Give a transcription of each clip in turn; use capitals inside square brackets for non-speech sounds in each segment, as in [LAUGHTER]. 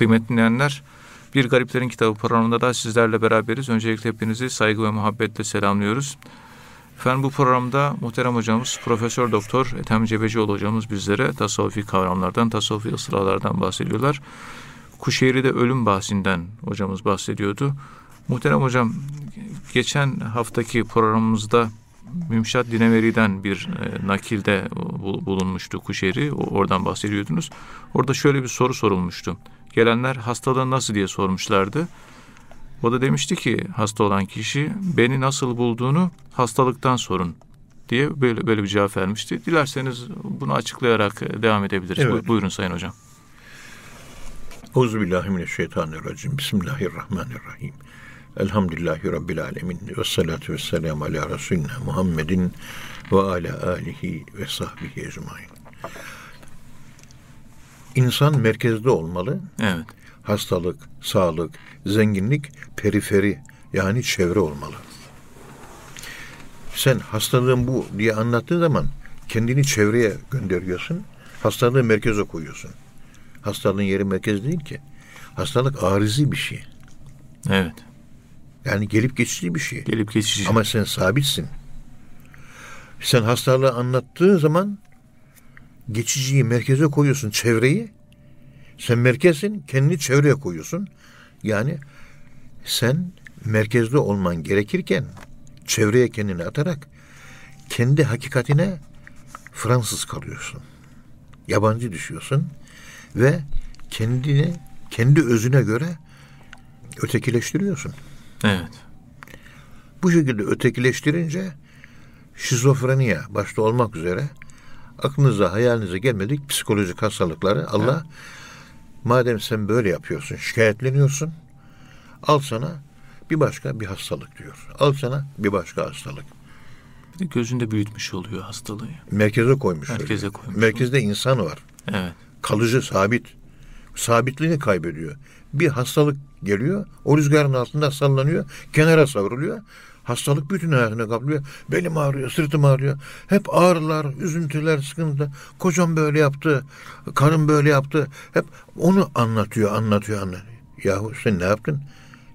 Kıymetli dinleyenler, Bir Gariplerin Kitabı programında da sizlerle beraberiz. Öncelikle hepinizi saygı ve muhabbetle selamlıyoruz. Efendim bu programda muhterem hocamız Profesör Doktor Ethem Cebecioğlu hocamız bizlere tasavvufi kavramlardan, tasavvufi ısrarlardan bahsediyorlar. Kuşehir'de ölüm bahsinden hocamız bahsediyordu. Muhterem hocam geçen haftaki programımızda Mümşat Dineveri'den bir e, nakilde bulunmuştu Kuşehir'i. Oradan bahsediyordunuz. Orada şöyle bir soru sorulmuştu. Gelenler hastalığın nasıl diye sormuşlardı. O da demişti ki hasta olan kişi beni nasıl bulduğunu hastalıktan sorun diye böyle böyle bir cevap vermişti. Dilerseniz bunu açıklayarak devam edebiliriz. Evet. Buyurun Sayın Hocam. Euzubillahimineşşeytanirracim. Bismillahirrahmanirrahim. Elhamdülillahi Rabbil alemin. Ve salatu ve selamu ala Resulüne Muhammedin ve ala alihi ve sahbihi ecmain. İnsan merkezde olmalı. Evet. Hastalık, sağlık, zenginlik periferi yani çevre olmalı. Sen hastalığın bu diye anlattığın zaman kendini çevreye gönderiyorsun. Hastalığı merkeze koyuyorsun. Hastalığın yeri merkez değil ki. Hastalık arizi bir şey. Evet. Yani gelip geçici bir şey. Gelip geçici. Ama sen sabitsin. Sen hastalığı anlattığı zaman geçiciyi merkeze koyuyorsun, çevreyi. Sen merkezsin, kendini çevreye koyuyorsun. Yani sen merkezde olman gerekirken çevreye kendini atarak kendi hakikatine Fransız kalıyorsun. Yabancı düşüyorsun ve kendini kendi özüne göre ötekileştiriyorsun. Evet. Bu şekilde ötekileştirince şizofreniye başta olmak üzere aklınıza hayalinize gelmedik psikolojik hastalıkları Allah evet. madem sen böyle yapıyorsun şikayetleniyorsun al sana bir başka bir hastalık diyor. Al sana bir başka hastalık. Bir gözünde büyütmüş oluyor hastalığı. Merkeze koymuş. Merkeze koymuş. Merkezde oluyor. insan var. Evet. Kalıcı, sabit. Sabitliğini kaybediyor. Bir hastalık geliyor. O rüzgarın altında sallanıyor. Kenara savruluyor. Hastalık bütün hayatını kaplıyor. Belim ağrıyor, sırtım ağrıyor. Hep ağrılar, üzüntüler, sıkıntı. Kocam böyle yaptı, karım böyle yaptı. Hep onu anlatıyor, anlatıyor, anlatıyor. Yahu sen ne yaptın?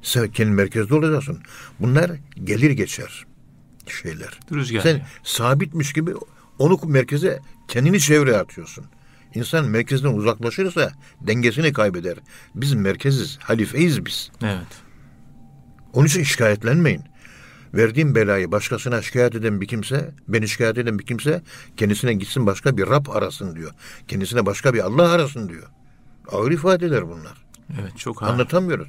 Sen kendi merkezde olacaksın. Bunlar gelir geçer şeyler. Rüzgar sen sabitmiş gibi onu merkeze kendini çevreye atıyorsun. İnsan merkezden uzaklaşırsa dengesini kaybeder. Biz merkeziz, halifeyiz biz. Evet. Onun için şikayetlenmeyin. Verdiğim belayı başkasına şikayet eden bir kimse, beni şikayet eden bir kimse kendisine gitsin başka bir Rab arasın diyor. Kendisine başka bir Allah arasın diyor. Ağır ifadeler bunlar. Evet çok ağır. Anlatamıyoruz.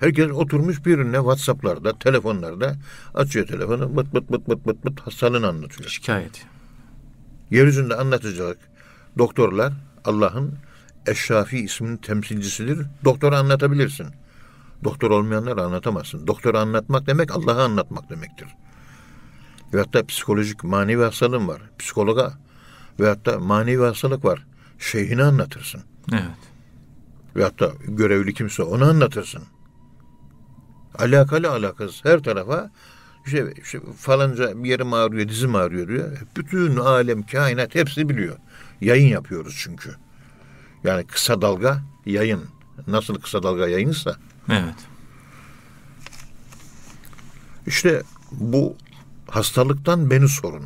Herkes oturmuş birbirine WhatsApp'larda, telefonlarda açıyor telefonu bıt bıt bıt bıt bıt bıt hastalığını anlatıyor. Şikayet. Yeryüzünde anlatacak doktorlar Allah'ın Eşşafi isminin temsilcisidir. Doktora anlatabilirsin. Doktor olmayanları anlatamazsın. Doktora anlatmak demek Allah'ı anlatmak demektir. Ve hatta psikolojik manevi hastalığın var. Psikologa ve hatta manevi hastalık var. Şeyhini anlatırsın. Evet. Ve hatta görevli kimse onu anlatırsın. Alakalı alakasız her tarafa işte, işte falanca bir yerim ağrıyor, dizim ağrıyor diyor. Bütün alem, kainat hepsi biliyor. Yayın yapıyoruz çünkü. Yani kısa dalga yayın. Nasıl kısa dalga yayınsa. Evet. İşte bu hastalıktan beni sorun.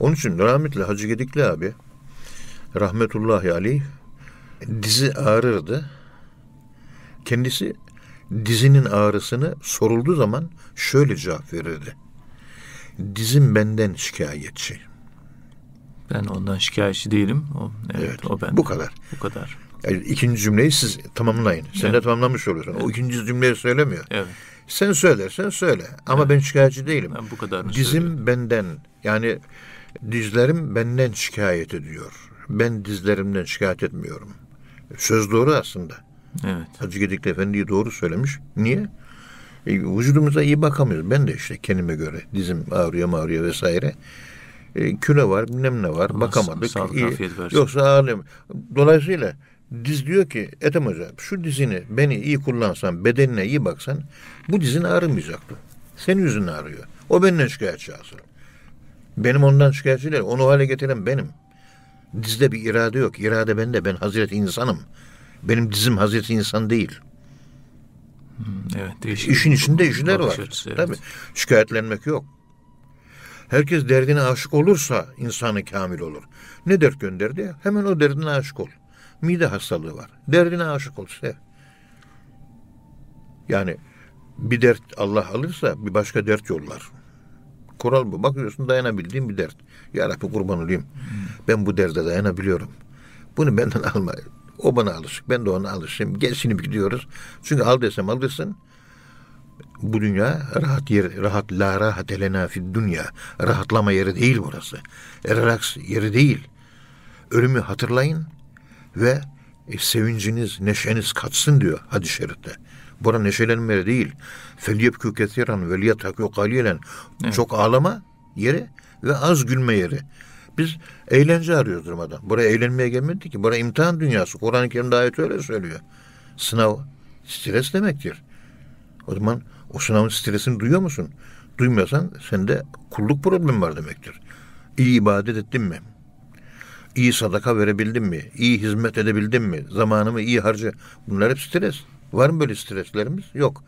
Onun için rahmetli Hacı Gedikli abi rahmetullahi aleyh dizi ağrırdı. Kendisi dizinin ağrısını sorulduğu zaman şöyle cevap verirdi. Dizim benden şikayetçi. Ben ondan şikayetçi değilim. O, evet, evet o ben. Bu kadar. Bu kadar. Yani ikinci cümleyi siz tamamlayın. Sen evet. de tamamlamış oluyorsun. Evet. O ikinci cümleyi söylemiyor. Evet. Sen söylersen söyle. Ama evet. ben şikayetçi değilim. Ben bu kadar Dizim söylüyorum. benden. Yani dizlerim benden şikayet ediyor. Ben dizlerimden şikayet etmiyorum. Söz doğru aslında. Evet. Hacı Gedikli Efendi'yi doğru söylemiş. Niye? E, vücudumuza iyi bakamıyoruz. Ben de işte kendime göre dizim ağrıyor ağrıyor vesaire. E, küle var bilmem ne var. Allah bakamadık. Sağlık, iyi. Yoksa alem. Dolayısıyla diz diyor ki Ethem Hoca şu dizini beni iyi kullansan bedenine iyi baksan bu dizin ağrımayacaktı. Senin yüzün ağrıyor. O benden şikayetçi asıl. Benim ondan şikayetçi değil. Onu hale getiren benim. Dizde bir irade yok. İrade bende. Ben Hazreti insanım. Benim dizim Hazreti insan değil. Hmm, evet, değişik. İşin içinde işler var. Açısı, evet. Tabii. Şikayetlenmek yok. Herkes derdine aşık olursa insanı kamil olur. Ne dert gönderdi? Hemen o derdine aşık ol. Mide hastalığı var. Derdine aşık ol. Sev. Yani bir dert Allah alırsa bir başka dert yollar. Kural bu. Bakıyorsun dayanabildiğin bir dert. Ya Rabbi kurban olayım. Ben bu derde dayanabiliyorum. Bunu benden [LAUGHS] alma. O bana alışık. Ben de ona alışayım. Gel gidiyoruz. Çünkü al desem alırsın. Bu dünya rahat yer, rahat la rahat elena fid dünya. Rahatlama yeri değil burası. Relax yeri değil. Ölümü hatırlayın ve e, sevinciniz, neşeniz katsın diyor hadis-i şerifte. Bura neşelenme yeri değil. Felyebkü kesiran ve liyatakü kalilen. Çok ağlama yeri ve az gülme yeri. Biz eğlence arıyoruz durmadan. Buraya eğlenmeye gelmedik ki. Buraya imtihan dünyası. Kur'an-ı Kerim'de ayet öyle söylüyor. Sınav stres demektir. O zaman o sınavın stresini duyuyor musun? Duymuyorsan sende kulluk problemi var demektir. İyi ibadet ettin mi? İyi sadaka verebildin mi? İyi hizmet edebildin mi? Zamanımı iyi harca. Bunlar hep stres. Var mı böyle streslerimiz? Yok.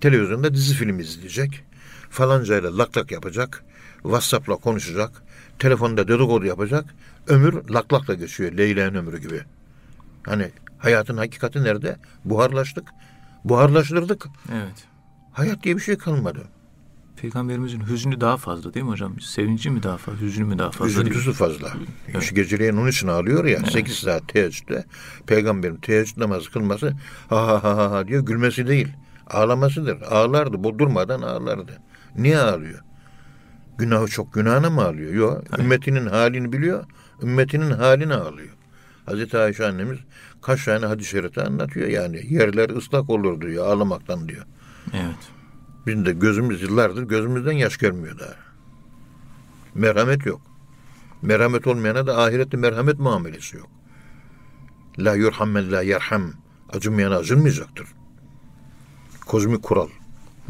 Televizyonda dizi film izleyecek. Falancayla lak lak yapacak. Whatsapp'la konuşacak. Telefonda dedikodu yapacak. Ömür lak lakla geçiyor. Leyla'nın ömrü gibi. Hani hayatın hakikati nerede? Buharlaştık. Buharlaştırdık. Evet. Hayat diye bir şey kalmadı. Peygamberimizin hüznü daha fazla değil mi hocam? Sevinci mi daha fazla, hüznü mü daha fazla? Üzüntüsü fazla. Evet. İşte geceleyin onun için ağlıyor ya. Evet. 8 saat teheccüde. Peygamberin teheccüd namazı kılması ha ha ha ha diyor gülmesi değil. Ağlamasıdır. Ağlardı. Bu durmadan ağlardı. Niye ağlıyor? Günahı çok günahına mı ağlıyor? Yok. Evet. Ümmetinin halini biliyor. Ümmetinin halini ağlıyor. Hazreti Ayşe annemiz kaç tane hadis-i şerifi anlatıyor yani. Yerler ıslak olur diyor ağlamaktan diyor. Evet. Bizim de gözümüz yıllardır gözümüzden yaş gelmiyor daha. Merhamet yok. Merhamet olmayana da ahirette merhamet muamelesi yok. La yurham men la yerham. Acınmayana acınmayacaktır. Kozmik kural.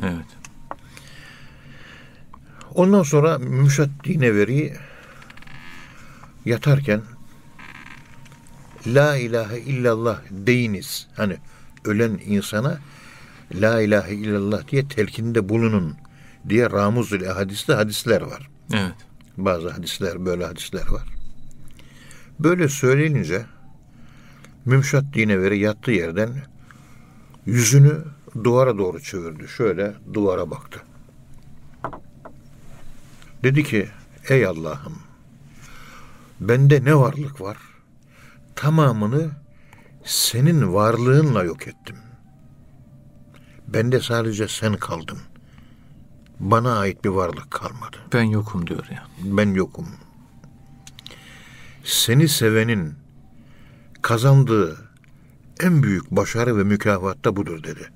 Evet. Ondan sonra Müşat Dineveri yatarken La ilahe illallah deyiniz. Hani ölen insana La ilahe illallah diye telkinde bulunun diye Ramuzul hadiste hadisler var. Evet. Bazı hadisler böyle hadisler var. Böyle söylenince Mümşat Dineveri yattığı yerden yüzünü duvara doğru çevirdi. Şöyle duvara baktı. Dedi ki ey Allah'ım bende ne varlık var tamamını senin varlığınla yok ettim. Bende sadece sen kaldın. Bana ait bir varlık kalmadı. Ben yokum diyor ya. Ben yokum. Seni sevenin kazandığı en büyük başarı ve mükafat da budur dedi.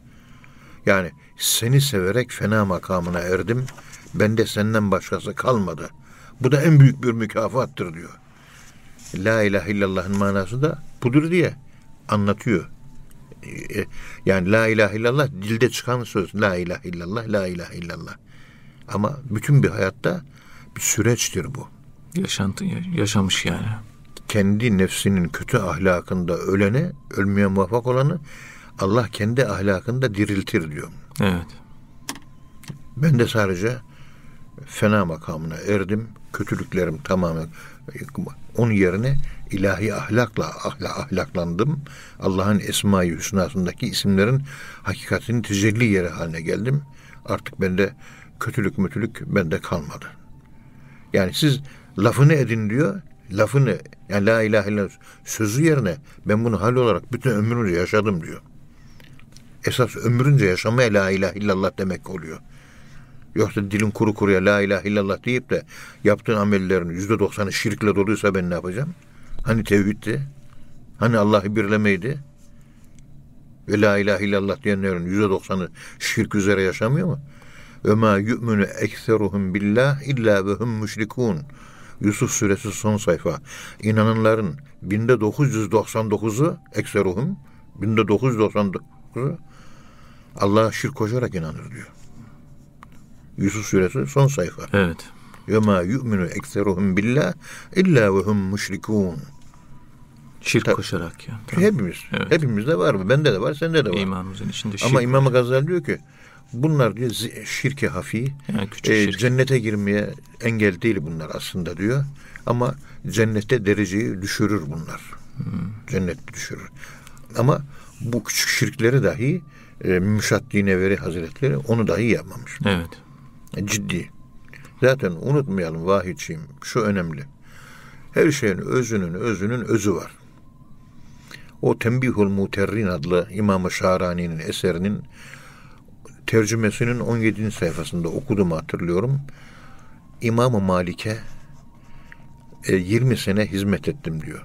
Yani seni severek fena makamına erdim. Bende senden başkası kalmadı. Bu da en büyük bir mükafattır diyor. La ilahe illallah'ın manası da budur diye anlatıyor. E, yani la ilahe illallah dilde çıkan söz. La ilahe illallah, la ilahe illallah. Ama bütün bir hayatta bir süreçtir bu. Yaşantı, yaşamış yani. Kendi nefsinin kötü ahlakında ölene, ölmeye muvaffak olanı Allah kendi ahlakında diriltir diyor. Evet. Ben de sadece fena makamına erdim. Kötülüklerim tamamen onun yerine ilahi ahlakla ahla, ahlaklandım. Allah'ın esma-i hüsnasındaki isimlerin hakikatinin tecelli yeri haline geldim. Artık bende kötülük mütülük bende kalmadı. Yani siz lafını edin diyor. Lafını yani la ilahe illallah sözü yerine ben bunu hal olarak bütün ömrümce yaşadım diyor. Esas ömrünce yaşamaya la ilahe illallah demek oluyor. Yoksa dilin kuru kuruya la ilahe illallah deyip de yaptığın amellerin yüzde doksanı şirkle doluysa ben ne yapacağım? Hani tevhiddi? Hani Allah'ı birlemeydi? Ve la ilahe illallah diyenlerin yüzde doksanı şirk üzere yaşamıyor mu? Ve ma yu'minu ekseruhum billah illa ve hum müşrikun. Yusuf suresi son sayfa. İnananların binde 999'u ekseruhum, binde 999'u Allah'a şirk koşarak inanır diyor. Yusuf suresi son sayfa. Evet. Ve ma yu'minu ekseruhum billah illa ve hum müşrikun. Şirk Tabii. koşarak yani. Hepimiz. Evet. Hepimizde var mı? Bende de var, sende de var. İmanımızın içinde şirk. Ama İmam Gazali diyor ki bunlar diyor şirke hafi, yani küçük e, şirk. cennete girmeye engel değil bunlar aslında diyor. Ama cennette dereceyi düşürür bunlar. Hmm. Cennet düşürür. Ama bu küçük şirkleri dahi e, Müşat Dineveri Hazretleri onu dahi yapmamış. Evet. Ciddi. Zaten unutmayalım vahidçiyim. Şu önemli. Her şeyin özünün özünün özü var. O Tembihul Muterrin adlı İmam-ı Şahrani'nin eserinin tercümesinin 17. sayfasında okudum hatırlıyorum. İmam-ı Malik'e e, 20 sene hizmet ettim diyor.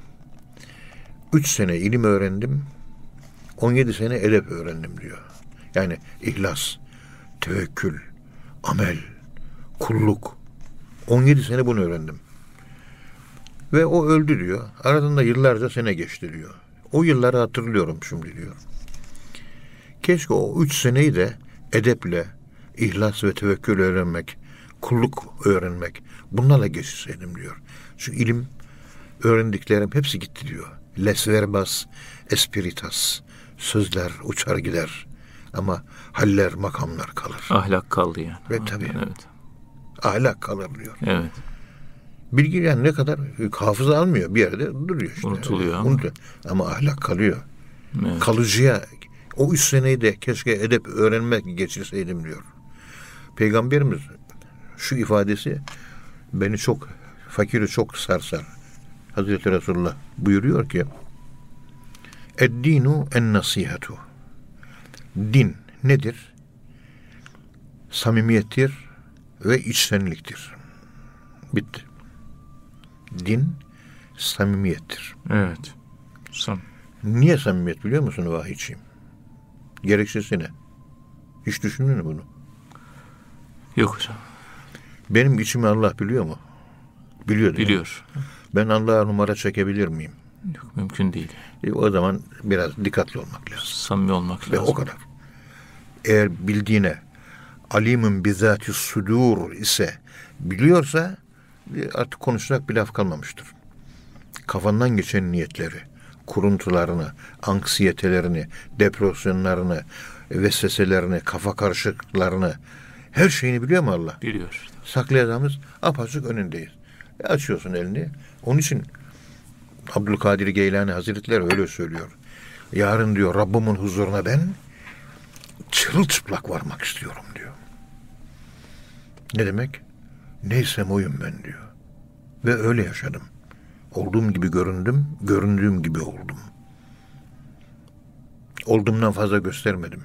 3 sene ilim öğrendim. 17 sene edep öğrendim diyor. Yani ihlas, tevekkül, amel, kulluk. 17 sene bunu öğrendim. Ve o öldü diyor. Aradan da yıllarca sene geçti diyor. O yılları hatırlıyorum şimdi diyor. Keşke o üç seneyi de edeple, ihlas ve tevekkül öğrenmek, kulluk öğrenmek bunlarla geçirseydim diyor. Çünkü ilim öğrendiklerim hepsi gitti diyor. Les verbas espiritas. Sözler uçar gider. Ama haller, makamlar kalır. Ahlak kaldı yani. Ve tabii. Evet. Ahlak kalır diyor. Evet. Bilgi yani ne kadar hafıza almıyor bir yerde duruyor işte. Unutuluyor ama. Unutuyor. Ama ahlak kalıyor. evet. Kalıcıya o üç seneyi de keşke edep öğrenmek geçirseydim diyor. Peygamberimiz şu ifadesi beni çok fakiri çok sarsar. Hazreti Resulullah buyuruyor ki Eddinu en nasihatu. Din nedir? Samimiyettir ve içtenliktir. Bitti. Din samimiyettir. Evet. Sam. Niye samimiyet biliyor musun vahiyçiyim? Gerekçesi ne? Hiç düşündün mü bunu? Yok hocam. Benim içimi Allah biliyor mu? Biliyor değil mi? Biliyor. Ben Allah'a numara çekebilir miyim? Yok mümkün değil. E, o zaman biraz dikkatli olmak lazım. Samimi olmak Ve lazım. o kadar. Eğer bildiğine alimin bizati sudur ise biliyorsa artık konuşacak bir laf kalmamıştır. Kafandan geçen niyetleri, kuruntularını, anksiyetelerini, depresyonlarını, vesveselerini, kafa karışıklarını her şeyini biliyor mu Allah? Biliyor. saklayacağımız apaçık önündeyiz. E açıyorsun elini. Onun için Abdülkadir Geylani Hazretleri öyle söylüyor. Yarın diyor Rabbimin huzuruna ben çırılçıplak varmak istiyorum diyor. Ne demek? Neysem oyum ben diyor. Ve öyle yaşadım. Olduğum gibi göründüm, göründüğüm gibi oldum. Olduğumdan fazla göstermedim.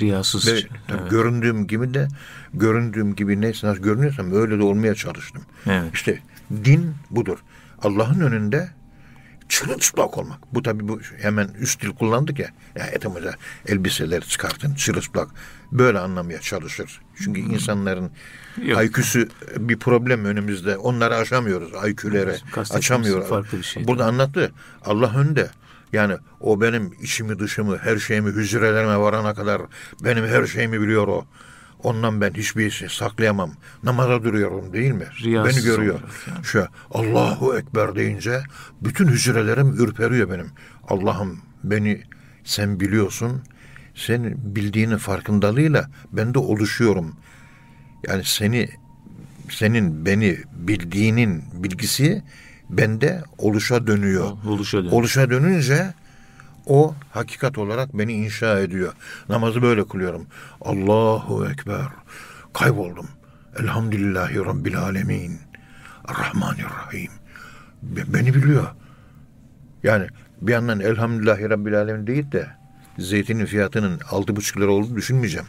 Riyasız. Ve Evet. tabii göründüğüm gibi de göründüğüm gibi neyse nasıl görünüyorsam öyle de olmaya çalıştım. Evet. İşte din budur. Allah'ın önünde çırılçıplak olmak. Bu tabii bu hemen üst dil kullandık ya. Ya etimize elbiseleri çıkartın çırılçıplak. Böyle anlamaya çalışır. Çünkü insanların Yok. IQ'su bir problem önümüzde. Onları aşamıyoruz. IQ'lere Kastettiğimiz açamıyoruz. farklı bir şey. Burada anlattı. Allah önde. Yani o benim içimi dışımı her şeyimi hücrelerime varana kadar benim her şeyimi biliyor o. Ondan ben hiçbir şey saklayamam. Namaza duruyorum değil mi? Riyasız Beni görüyor. yani. Şu Allahu Ekber deyince bütün hücrelerim ürperiyor benim. Allah'ım beni sen biliyorsun. Senin bildiğinin farkındalığıyla ben de oluşuyorum. Yani seni senin beni bildiğinin bilgisi bende oluşa dönüyor. Oluşa dön. Oluşa dönünce o hakikat olarak beni inşa ediyor. Namazı böyle kılıyorum. Allahu Ekber. Kayboldum. Elhamdülillahi Rabbil Alemin. Rahmanirrahim. Be- Beni biliyor. Yani bir yandan Elhamdülillahi Rabbil Alemin değil de zeytinin fiyatının altı buçuk lira olduğunu düşünmeyeceğim.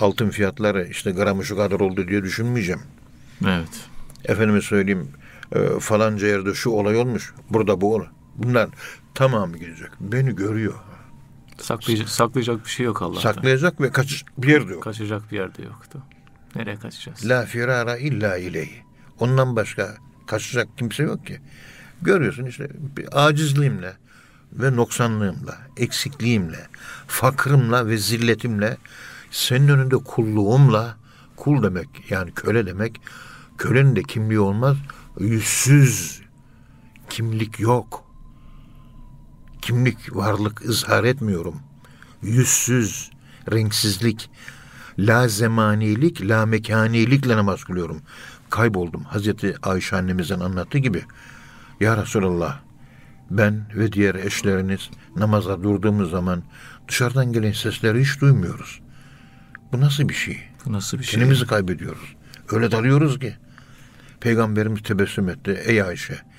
Altın fiyatları işte gramı şu kadar oldu diye düşünmeyeceğim. Evet. Efendime söyleyeyim e, falanca yerde şu olay olmuş. Burada bu olay. Bunlar tamamı gidecek. Beni görüyor. Saklayacak, saklayacak bir şey yok Allah'tan. Saklayacak ve kaç bir yerde yok. Kaçacak bir yerde yoktu. Nereye kaçacağız? La firara illa ileyhi. Ondan başka kaçacak kimse yok ki. Görüyorsun işte acizliğimle ve noksanlığımla, eksikliğimle, fakrımla ve zilletimle senin önünde kulluğumla kul demek yani köle demek kölenin de kimliği olmaz yüzsüz kimlik yok. Kimlik, varlık ızhar etmiyorum. Yüzsüz, renksizlik, la zemanilik, la mekanilikle namaz kılıyorum. Kayboldum. Hazreti Ayşe annemizin anlattığı gibi. Ya Resulallah, ben ve diğer eşleriniz namaza durduğumuz zaman dışarıdan gelen sesleri hiç duymuyoruz. Bu nasıl bir şey? Bu nasıl bir şey? Kendimizi kaybediyoruz. Öyle dalıyoruz ki. Peygamberimiz tebessüm etti. Ey Ayşe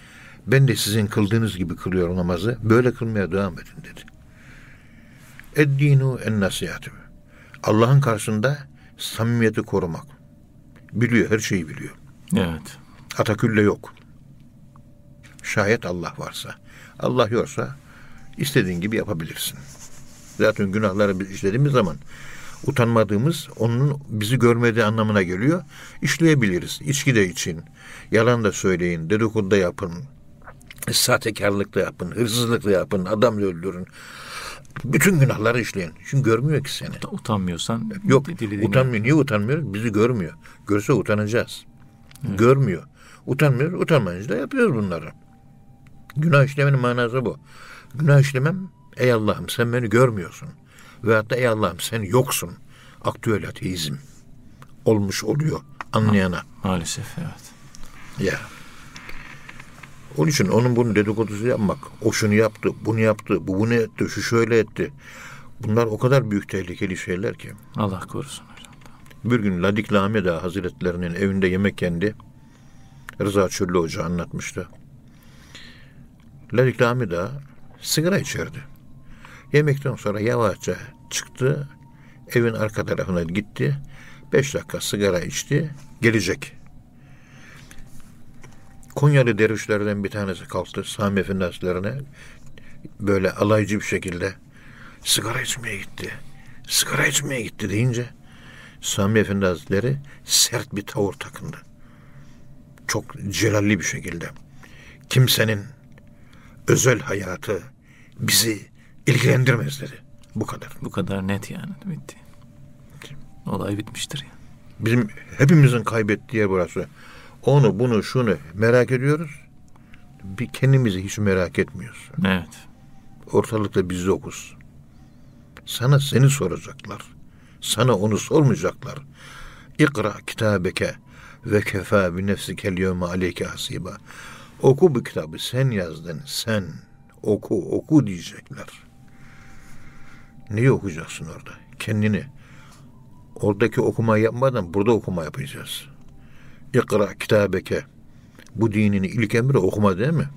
ben de sizin kıldığınız gibi kılıyorum namazı. Böyle kılmaya devam edin dedi. Eddinu en nasihatü. Allah'ın karşısında samimiyeti korumak. Biliyor, her şeyi biliyor. Evet. Atakülle yok. Şayet Allah varsa. Allah yoksa istediğin gibi yapabilirsin. Zaten günahları biz işlediğimiz zaman utanmadığımız onun bizi görmediği anlamına geliyor. İşleyebiliriz. İçki de için. Yalan da söyleyin. Dedikodu da yapın. Sahtekarlık da yapın. Hırsızlık da yapın. Adam da öldürün. Bütün günahları işleyin. Çünkü görmüyor ki seni. Utanmıyorsan Yok utanmıyor. Niye utanmıyor? Bizi görmüyor. Görse utanacağız. Görmüyor. Utanmıyoruz. Utanmayınca da yapıyoruz bunları. Günah işlemenin manası bu. Günah işlemem ey Allah'ım sen beni görmüyorsun. Veyahut da ey Allah'ım sen yoksun. Aktüel ateizm olmuş oluyor anlayana. Maalesef evet. Ya. Onun için onun bunu dedikodusu yapmak. O şunu yaptı, bunu yaptı, bu bunu etti, şu şöyle etti. Bunlar o kadar büyük tehlikeli şeyler ki. Allah korusun hocam. Bir gün Ladik Lami Ağa Hazretlerinin evinde yemek yendi. Rıza Çöllü Hoca anlatmıştı. Ladik Lami Ağa sigara içerdi. Yemekten sonra yavaşça çıktı. Evin arka tarafına gitti. Beş dakika sigara içti. Gelecek. Konyalı dervişlerden bir tanesi kalktı Sami Efendi Hazretlerine böyle alaycı bir şekilde sigara içmeye gitti. Sigara içmeye gitti deyince Sami Efendi Hazretleri sert bir tavır takındı. Çok celalli bir şekilde. Kimsenin özel hayatı bizi ilgilendirmez dedi. Bu kadar. Bu kadar net yani. Bitti. Olay bitmiştir yani. Bizim hepimizin kaybettiği yer burası. Onu bunu şunu merak ediyoruz. Bir kendimizi hiç merak etmiyoruz. Evet. Ortalıkta biz yokuz. Sana seni soracaklar. Sana onu sormayacaklar. İkra kitabeke ve kefa bi nefsikel yevme aleyke hasiba. Oku bu kitabı sen yazdın sen. Oku oku diyecekler. Neyi okuyacaksın orada? Kendini. Oradaki okuma yapmadan burada okuma yapacağız. İkra kitabeke. Bu dinin ilk emri okuma değil mi?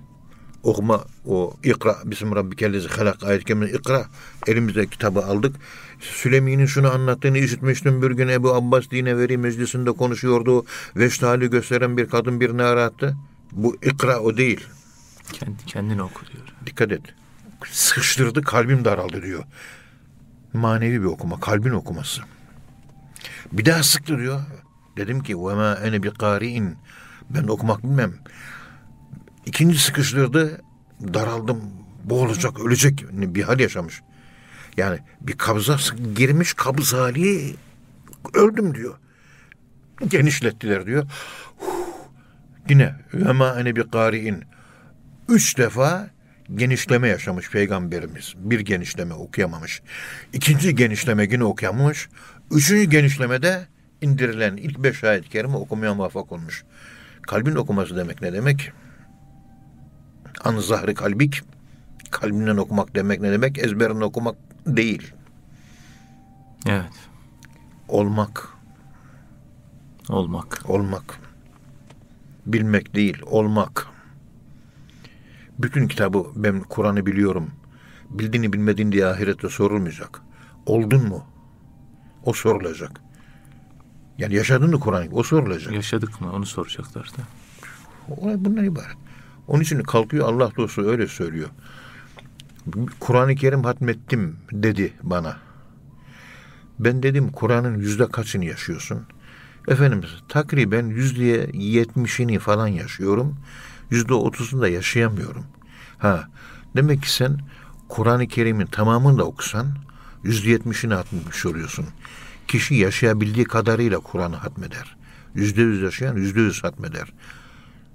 Okuma o ikra bizim rabbikellezi halak ayet kerimesi ikra. Elimizde kitabı aldık. Süleymi'nin şunu anlattığını işitmiştim. Bir gün Ebu Abbas dine veri meclisinde konuşuyordu. Veşt hali gösteren bir kadın birini arattı. Bu ikra o değil. Kendi, kendini oku diyor. Dikkat et. Sıkıştırdı kalbim daraldı diyor. Manevi bir okuma, kalbin okuması. Bir daha sıktı diyor. Dedim ki ve ma ene bi qari'in. Ben okumak bilmem. İkinci sıkıştırdı. Daraldım. Boğulacak, ölecek bir hal yaşamış. Yani bir kabza girmiş kabız hali öldüm diyor. Genişlettiler diyor. Yine ve ma ene bi qari'in. Üç defa genişleme yaşamış peygamberimiz. Bir genişleme okuyamamış. İkinci genişleme yine okuyamamış. Üçüncü genişlemede indirilen ilk beş ayet-i kerime okumaya muvaffak olmuş. Kalbin okuması demek ne demek? An zahri kalbik, kalbinden okumak demek ne demek? Ezberinden okumak değil. Evet. Olmak, Olmak. olmak. Bilmek değil, olmak. Bütün kitabı ben Kur'an'ı biliyorum. Bildiğini bilmediğin diye ahirette sorulmayacak. Oldun mu? O sorulacak. Yani yaşadın mı Kur'an? O sorulacak. Yaşadık mı? Onu soracaklar da. Olay bundan ibaret. Onun için kalkıyor Allah dostu öyle söylüyor. Kur'an-ı Kerim hatmettim dedi bana. Ben dedim Kur'an'ın yüzde kaçını yaşıyorsun? Efendimiz takriben yüzde yetmişini falan yaşıyorum. Yüzde otuzunu da yaşayamıyorum. Ha demek ki sen Kur'an-ı Kerim'in tamamını da okusan yüzde yetmişini hatmetmiş oluyorsun. Kişi yaşayabildiği kadarıyla Kur'an'ı hatmeder. Yüzde yüz yaşayan yüzde yüz hatmeder.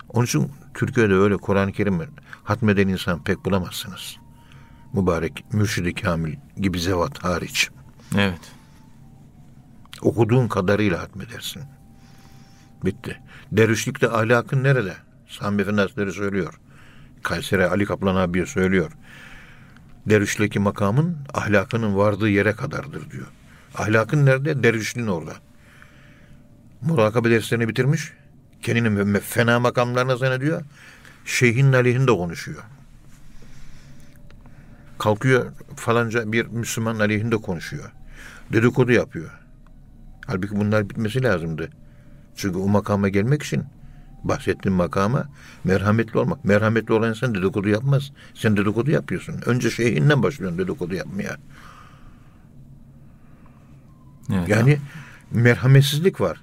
Onun için Türkiye'de öyle Kur'an-ı Kerim hatmeden insan pek bulamazsınız. Mübarek Mürşid-i Kamil gibi zevat hariç. Evet. Okuduğun kadarıyla hatmedersin. Bitti. Dervişlikte ahlakın nerede? Sami Efendi Hazretleri söylüyor. Kayseri Ali Kaplan abiye söylüyor. Dervişlikteki makamın ahlakının vardığı yere kadardır diyor. Ahlakın nerede? Dervişliğin orada. Murakabe derslerini bitirmiş. Kendinin fena makamlarına zannediyor. Şeyhin aleyhinde konuşuyor. Kalkıyor falanca bir Müslüman aleyhinde konuşuyor. Dedikodu yapıyor. Halbuki bunlar bitmesi lazımdı. Çünkü o makama gelmek için bahsettiğim makama merhametli olmak. Merhametli olan insan dedikodu yapmaz. Sen dedikodu yapıyorsun. Önce şeyhinden başlıyorsun dedikodu yapmaya. Evet, yani merhametsizlik var.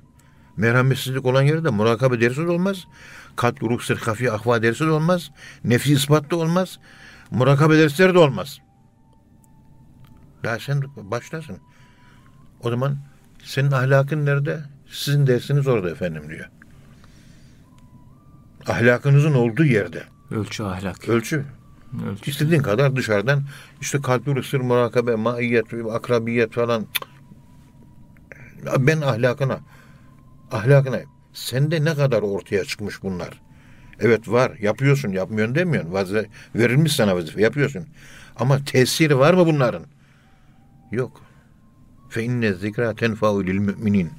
Merhametsizlik olan yerde murakabe dersiz olmaz. Kat, ruh, sır, kafi, ahva dersiz olmaz. Nefsi ispat da olmaz. Murakabe dersleri de olmaz. Daha sen başlasın. O zaman senin ahlakın nerede? Sizin dersiniz orada efendim diyor. Ahlakınızın olduğu yerde. Ölçü ahlak. Ölçü. Ölçü. İstediğin kadar dışarıdan işte kalp sır, murakabe, maiyet, akrabiyet falan. Ben ahlakına, ahlakına. Sende ne kadar ortaya çıkmış bunlar? Evet var. Yapıyorsun. Yapmıyorsun demiyorsun. Vazife, verilmiş sana vazife. Yapıyorsun. Ama tesiri var mı bunların? Yok. Fe inne zikra tenfa'u lil müminin.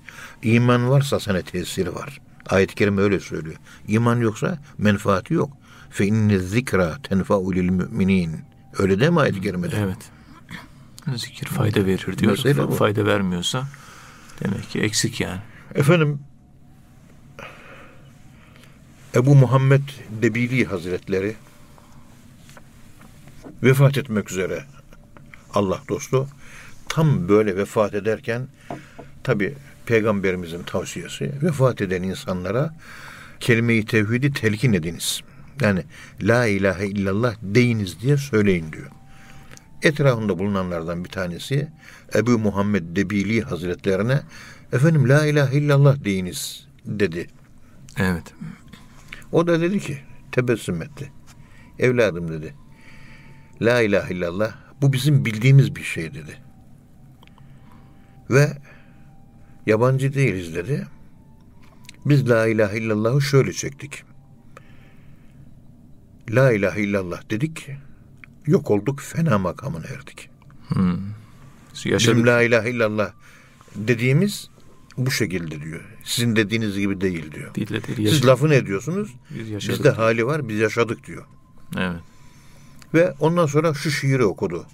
İman varsa sana tesiri var. Ayet-i kerime öyle söylüyor. İman yoksa menfaati yok. Fe inne zikra tenfa'u lil müminin. Öyle değil mi ayet-i kerimede? Evet. Zikir fayda verir diyor. Mesela fayda vermiyorsa demek ki eksik yani. Efendim Ebu Muhammed Debili Hazretleri vefat etmek üzere Allah dostu tam böyle vefat ederken tabi peygamberimizin tavsiyesi vefat eden insanlara kelime-i tevhidi telkin ediniz. Yani la ilahe illallah deyiniz diye söyleyin diyor. Etrafında bulunanlardan bir tanesi Ebu Muhammed Debili Hazretlerine efendim la ilahe illallah deyiniz dedi. Evet. O da dedi ki tebessüm etti. Evladım dedi. La ilahe illallah bu bizim bildiğimiz bir şey dedi. Ve yabancı değiliz dedi. Biz la ilahe illallah'ı şöyle çektik. La ilahe illallah dedik. Yok olduk fena makamına erdik. Hmm. Bizim la ilahe illallah dediğimiz bu şekilde diyor. Sizin dediğiniz gibi değil diyor. Değil, değil, Siz lafını ediyorsunuz. Biz Bizde hali var biz yaşadık diyor. Evet. Ve ondan sonra şu şiiri okudu.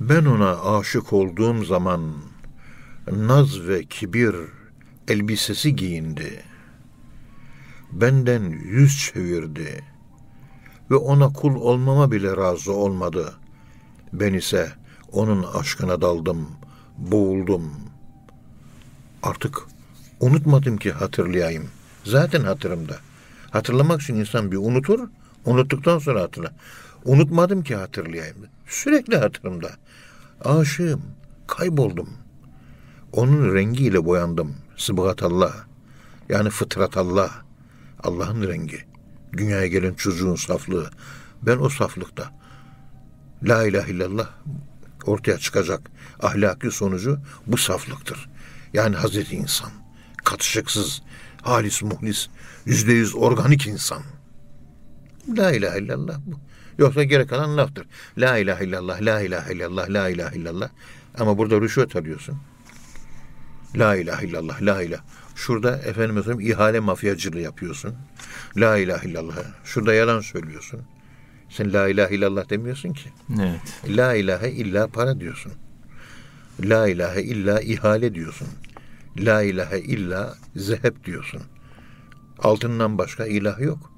Ben ona aşık olduğum zaman naz ve kibir elbisesi giyindi. Benden yüz çevirdi ve ona kul olmama bile razı olmadı. Ben ise onun aşkına daldım, boğuldum.'' artık unutmadım ki hatırlayayım. Zaten hatırımda. Hatırlamak için insan bir unutur, unuttuktan sonra hatırla. Unutmadım ki hatırlayayım. Sürekli hatırımda. Aşığım, kayboldum. Onun rengiyle boyandım. Sıbgat Allah. Yani fıtrat Allah. Allah'ın rengi. Dünyaya gelen çocuğun saflığı. Ben o saflıkta. La ilahe illallah ortaya çıkacak ahlaki sonucu bu saflıktır. Yani Hazreti insan. Katışıksız, halis muhlis, yüzde yüz organik insan. La ilahe illallah bu. Yoksa gerek kalan laftır. La ilahe illallah, la ilahe illallah, la ilahe illallah. Ama burada rüşvet alıyorsun. La ilahe illallah, la ilahe. Şurada efendim efendim ihale mafyacılığı yapıyorsun. La ilahe illallah. Şurada yalan söylüyorsun. Sen la ilahe illallah demiyorsun ki. Evet. La ilahe illa para diyorsun. La ilahe illa ihale diyorsun. La ilahe illa zehep diyorsun. Altından başka ilah yok.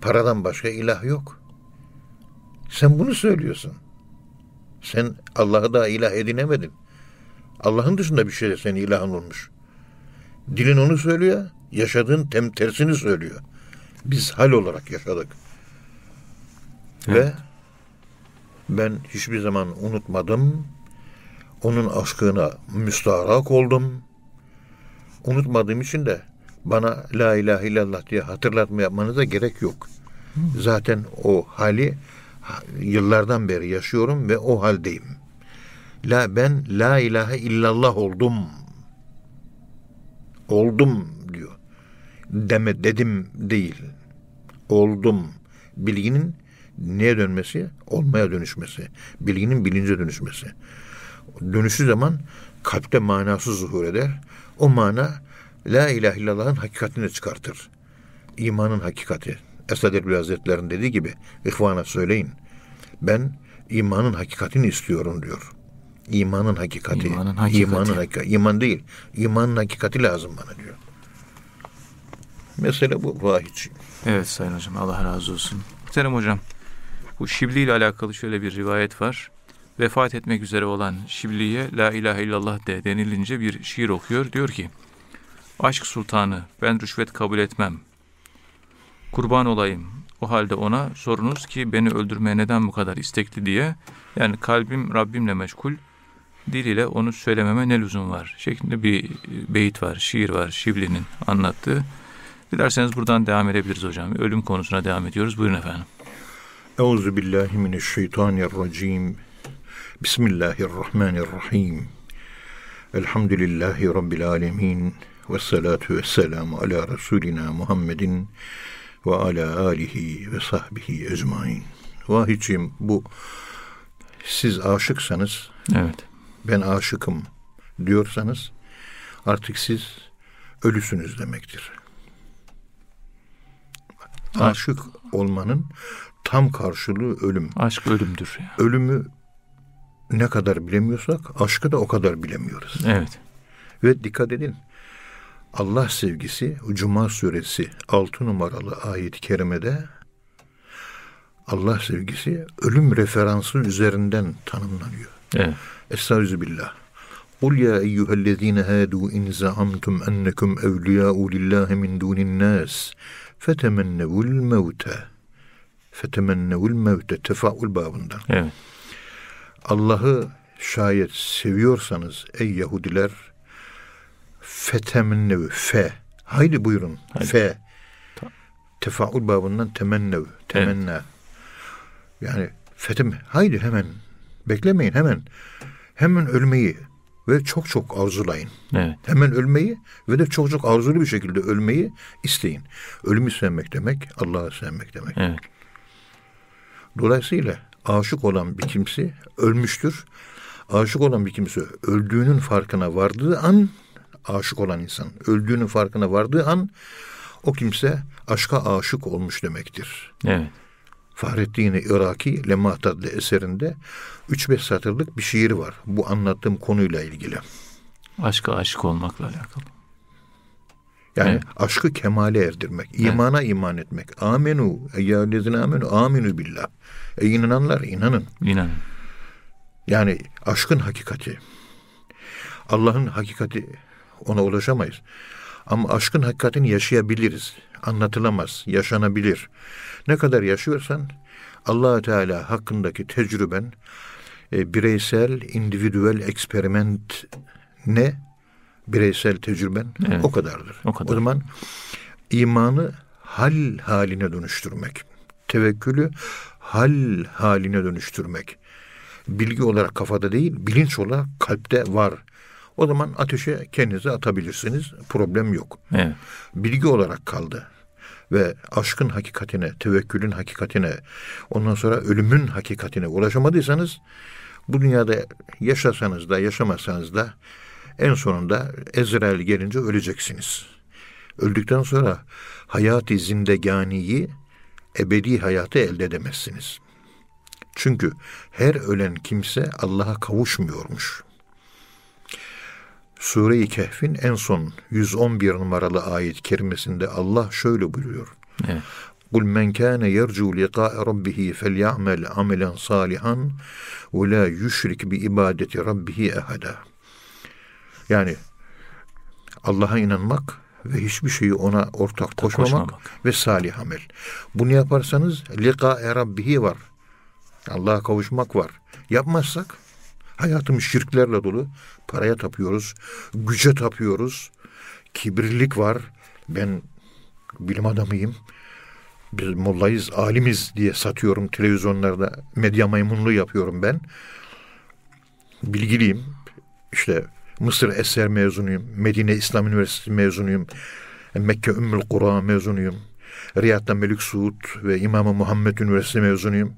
Paradan başka ilah yok. Sen bunu söylüyorsun. Sen Allah'ı da ilah edinemedin. Allah'ın dışında bir şey senin ilahın olmuş. Dilin onu söylüyor, yaşadığın tem tersini söylüyor. Biz hal olarak yaşadık. Evet. Ve ben hiçbir zaman unutmadım onun aşkına müstaharak oldum. Unutmadığım için de bana la ilahe illallah diye hatırlatma yapmanıza gerek yok. Zaten o hali yıllardan beri yaşıyorum ve o haldeyim. La ben la ilahe illallah oldum. Oldum. Deme dedim değil. Oldum. Bilginin neye dönmesi? Olmaya dönüşmesi. Bilginin bilince dönüşmesi. Dönüşü zaman kalpte manası zuhur eder. O mana La ilahe illallah'ın hakikatini çıkartır. İmanın hakikati. Esad Erbil Hazretleri'nin dediği gibi ihvana söyleyin. Ben imanın hakikatini istiyorum diyor. İmanın hakikati. İmanın hakikati. İmanın hakikati. İman değil. İmanın hakikati lazım bana diyor. Mesele bu vahid. Evet Sayın Hocam Allah razı olsun. Muhterem Hocam bu Şibli ile alakalı şöyle bir rivayet var. Vefat etmek üzere olan Şibli'ye La ilahe illallah de denilince bir şiir okuyor. Diyor ki Aşk sultanı ben rüşvet kabul etmem. Kurban olayım. O halde ona sorunuz ki beni öldürmeye neden bu kadar istekli diye. Yani kalbim Rabbimle meşgul. Dil ile onu söylememe ne lüzum var? Şeklinde bir beyit var, şiir var Şibli'nin anlattığı. Dilerseniz buradan devam edebiliriz hocam. Ölüm konusuna devam ediyoruz. Buyurun efendim. Euzu billahi mineşşeytanirracim. Bismillahirrahmanirrahim. Elhamdülillahi rabbil alamin. Ve salatu ve selamu ala Resulina Muhammedin ve ala alihi ve sahbihi ecmain. Vahicim bu siz aşıksanız evet. ben aşıkım diyorsanız artık siz ölüsünüz demektir. Aşık olmanın tam karşılığı ölüm. Aşk ölümdür. Yani. Ölümü ne kadar bilemiyorsak aşkı da o kadar bilemiyoruz. Evet. Ve dikkat edin Allah sevgisi Cuma suresi 6 numaralı ayet-i kerimede Allah sevgisi ölüm referansı üzerinden tanımlanıyor. Evet. Estağfirullah. Kul ya eyyühellezine hâdû in zaamtum ennekum evliyâ'u lillâhi min dûnin nâs fetemennevul mevte fetemennevul mevte tefaul babından. Evet. Allah'ı şayet seviyorsanız ey Yahudiler fetemennev fe. Haydi buyurun. Haydi. Fe. Tefaul babından temennev. Temenna. Evet. Yani fetem. Haydi hemen. Beklemeyin hemen. Hemen ölmeyi ve çok çok arzulayın. Evet. Hemen ölmeyi ve de çok çok arzulu bir şekilde ölmeyi isteyin. Ölümü sevmek demek Allah'ı sevmek demek. Evet. Dolayısıyla aşık olan bir kimse ölmüştür. Aşık olan bir kimse öldüğünün farkına vardığı an aşık olan insan öldüğünün farkına vardığı an o kimse aşka aşık olmuş demektir. Evet. Fahrettin Iraki Lemat adlı eserinde 3-5 satırlık bir şiir var. Bu anlattığım konuyla ilgili. Aşka aşık olmakla alakalı. Yani evet. aşkı kemale erdirmek, imana evet. iman etmek. Amenu, eyyâlezine amenu, aminu billah. Ey inananlar inanın. İnanın. Yani aşkın hakikati. Allah'ın hakikati ona ulaşamayız. Ama aşkın hakikatini yaşayabiliriz. Anlatılamaz, yaşanabilir. Ne kadar yaşıyorsan allah Teala hakkındaki tecrüben e, bireysel, individüel eksperiment ne? Bireysel tecrüben evet. o kadardır. O, kadar. o zaman imanı hal haline dönüştürmek, tevekkülü hal haline dönüştürmek, bilgi olarak kafada değil, bilinç olarak kalpte var. O zaman ateşe kendinizi atabilirsiniz. Problem yok. Evet. Bilgi olarak kaldı. Ve aşkın hakikatine, tevekkülün hakikatine, ondan sonra ölümün hakikatine ulaşamadıysanız bu dünyada yaşasanız da yaşamazsanız da en sonunda Ezrail gelince öleceksiniz. Öldükten sonra hayat-ı zindeganiyi, ebedi hayatı elde edemezsiniz. Çünkü her ölen kimse Allah'a kavuşmuyormuş. Sure-i Kehf'in en son 111 numaralı ayet kerimesinde Allah şöyle buyuruyor. Evet. Kul men kana yercu liqa'a rabbih fely'amel amelen salihan ve la yushrik bi ibadeti rabbih ahada. Yani Allah'a inanmak ve hiçbir şeyi ona ortak koşmamak, koşmamak. ve salih amel. Bunu yaparsanız liqa'a rabbihi var. Allah'a kavuşmak var. Yapmazsak hayatımız şirklerle dolu. Paraya tapıyoruz, güce tapıyoruz, kibirlik var, Ben bilim adamıyım. Biz mollayız, alimiz diye satıyorum televizyonlarda. Medya maymunluğu yapıyorum ben. Bilgiliyim. İşte Mısır Eser mezunuyum. Medine İslam Üniversitesi mezunuyum. Mekke Ümmül Kura mezunuyum. Riyad'da Melik Suud ve İmam-ı Muhammed Üniversitesi mezunuyum.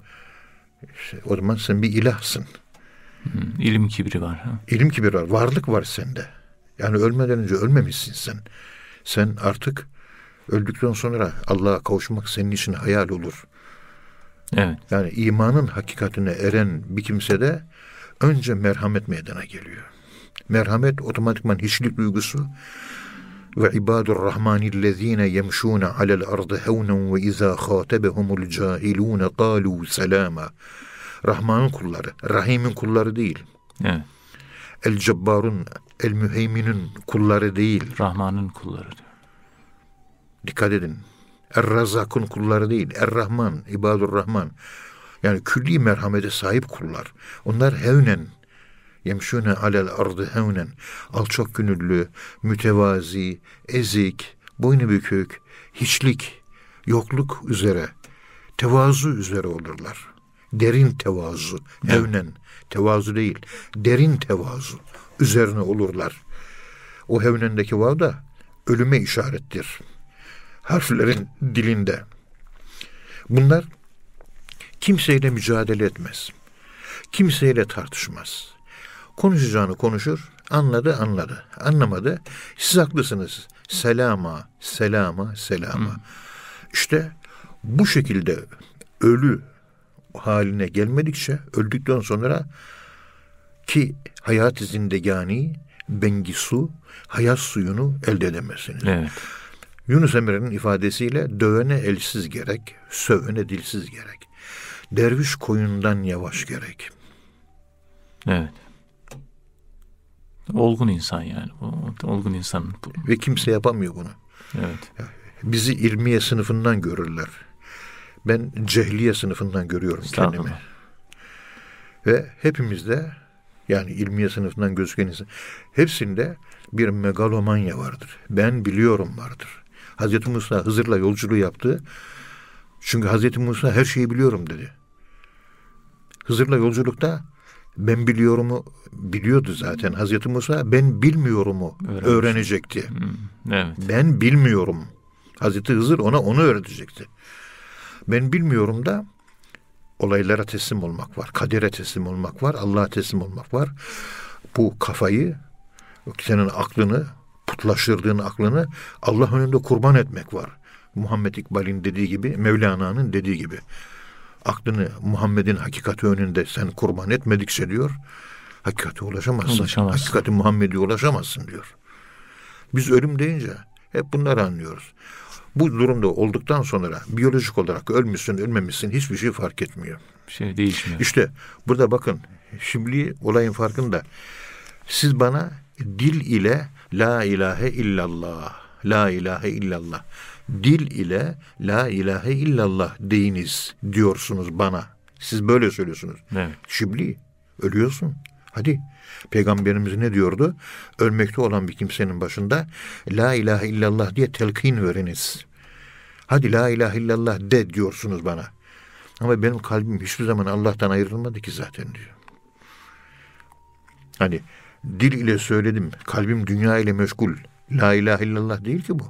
İşte o zaman sen bir ilahsın. Hmm, ilim kibri var. Ha? İlim kibri var. Varlık var sende. Yani ölmeden önce ölmemişsin sen. Sen artık öldükten sonra Allah'a kavuşmak senin için hayal olur. Evet. Yani imanın hakikatine eren bir kimsede önce merhamet meydana geliyor. Merhamet otomatikman hiçlik duygusu ve ibadur rahmanillezine yemşûne alel ardı hevnen ve izâ khâtebehumul cahilûne kâlû selâma. Rahman'ın kulları, Rahim'in kulları değil. Evet. El Cebbar'un, El Müheymin'in kulları değil. Rahman'ın kulları. Dikkat edin. Er-Razak'ın kulları değil. Er-Rahman, İbadur Rahman. Yani külli merhamete sahip kullar. Onlar hevnen, yemşune alel ardı hevnen. Alçak gönüllü, mütevazi, ezik, boynu bükük, hiçlik, yokluk üzere, tevazu üzere olurlar. Derin tevazu, hevnen, tevazu değil, derin tevazu üzerine olurlar. O hevnendeki vav da ölüme işarettir. Harflerin dilinde. Bunlar kimseyle mücadele etmez. Kimseyle tartışmaz. Konuşacağını konuşur, anladı anladı. Anlamadı, siz haklısınız. Selama, selama, selama. İşte bu şekilde ölü haline gelmedikçe öldükten sonra ki hayat zindegani bengi su hayat suyunu elde edemezsiniz. Evet. Yunus Emre'nin ifadesiyle dövene elsiz gerek, sövene dilsiz gerek. Derviş koyundan yavaş gerek. Evet. Olgun insan yani. Bu, olgun insan. Ve kimse yapamıyor bunu. Evet. Bizi ilmiye sınıfından görürler. Ben cehliye sınıfından görüyorum kendimi. Ve hepimizde yani ilmiye sınıfından gözüken insan hepsinde bir megalomanya vardır. Ben biliyorum vardır. Hazreti Musa Hızır'la yolculuğu yaptı. Çünkü Hazreti Musa her şeyi biliyorum dedi. Hızır'la yolculukta ben biliyorumu biliyordu zaten. Hazreti Musa ben bilmiyorumu Öğrenmiş. öğrenecekti. Hmm, evet. Ben bilmiyorum. Hazreti Hızır ona onu öğretecekti. Ben bilmiyorum da olaylara teslim olmak var. Kadere teslim olmak var. Allah'a teslim olmak var. Bu kafayı, senin aklını, putlaştırdığın aklını Allah önünde kurban etmek var. Muhammed İkbal'in dediği gibi, Mevlana'nın dediği gibi. Aklını Muhammed'in hakikati önünde sen kurban etmedikçe diyor, hakikate ulaşamazsın. Ulaşamazsın. Hakikati Muhammed'e ulaşamazsın diyor. Biz ölüm deyince hep bunları anlıyoruz. Bu durumda olduktan sonra biyolojik olarak ölmüşsün ölmemişsin hiçbir şey fark etmiyor. Bir şey değişmiyor. İşte burada bakın şimdi olayın farkında. Siz bana dil ile la ilahe illallah, la ilahe illallah, dil ile la ilahe illallah deyiniz diyorsunuz bana. Siz böyle söylüyorsunuz. Evet. Şibli ölüyorsun. Hadi Peygamberimiz ne diyordu? Ölmekte olan bir kimsenin başında La ilahe illallah diye telkin veriniz. Hadi la ilahe illallah de diyorsunuz bana. Ama benim kalbim hiçbir zaman Allah'tan ayrılmadı ki zaten diyor. Hani dil ile söyledim, kalbim dünya ile meşgul. La ilahe illallah değil ki bu.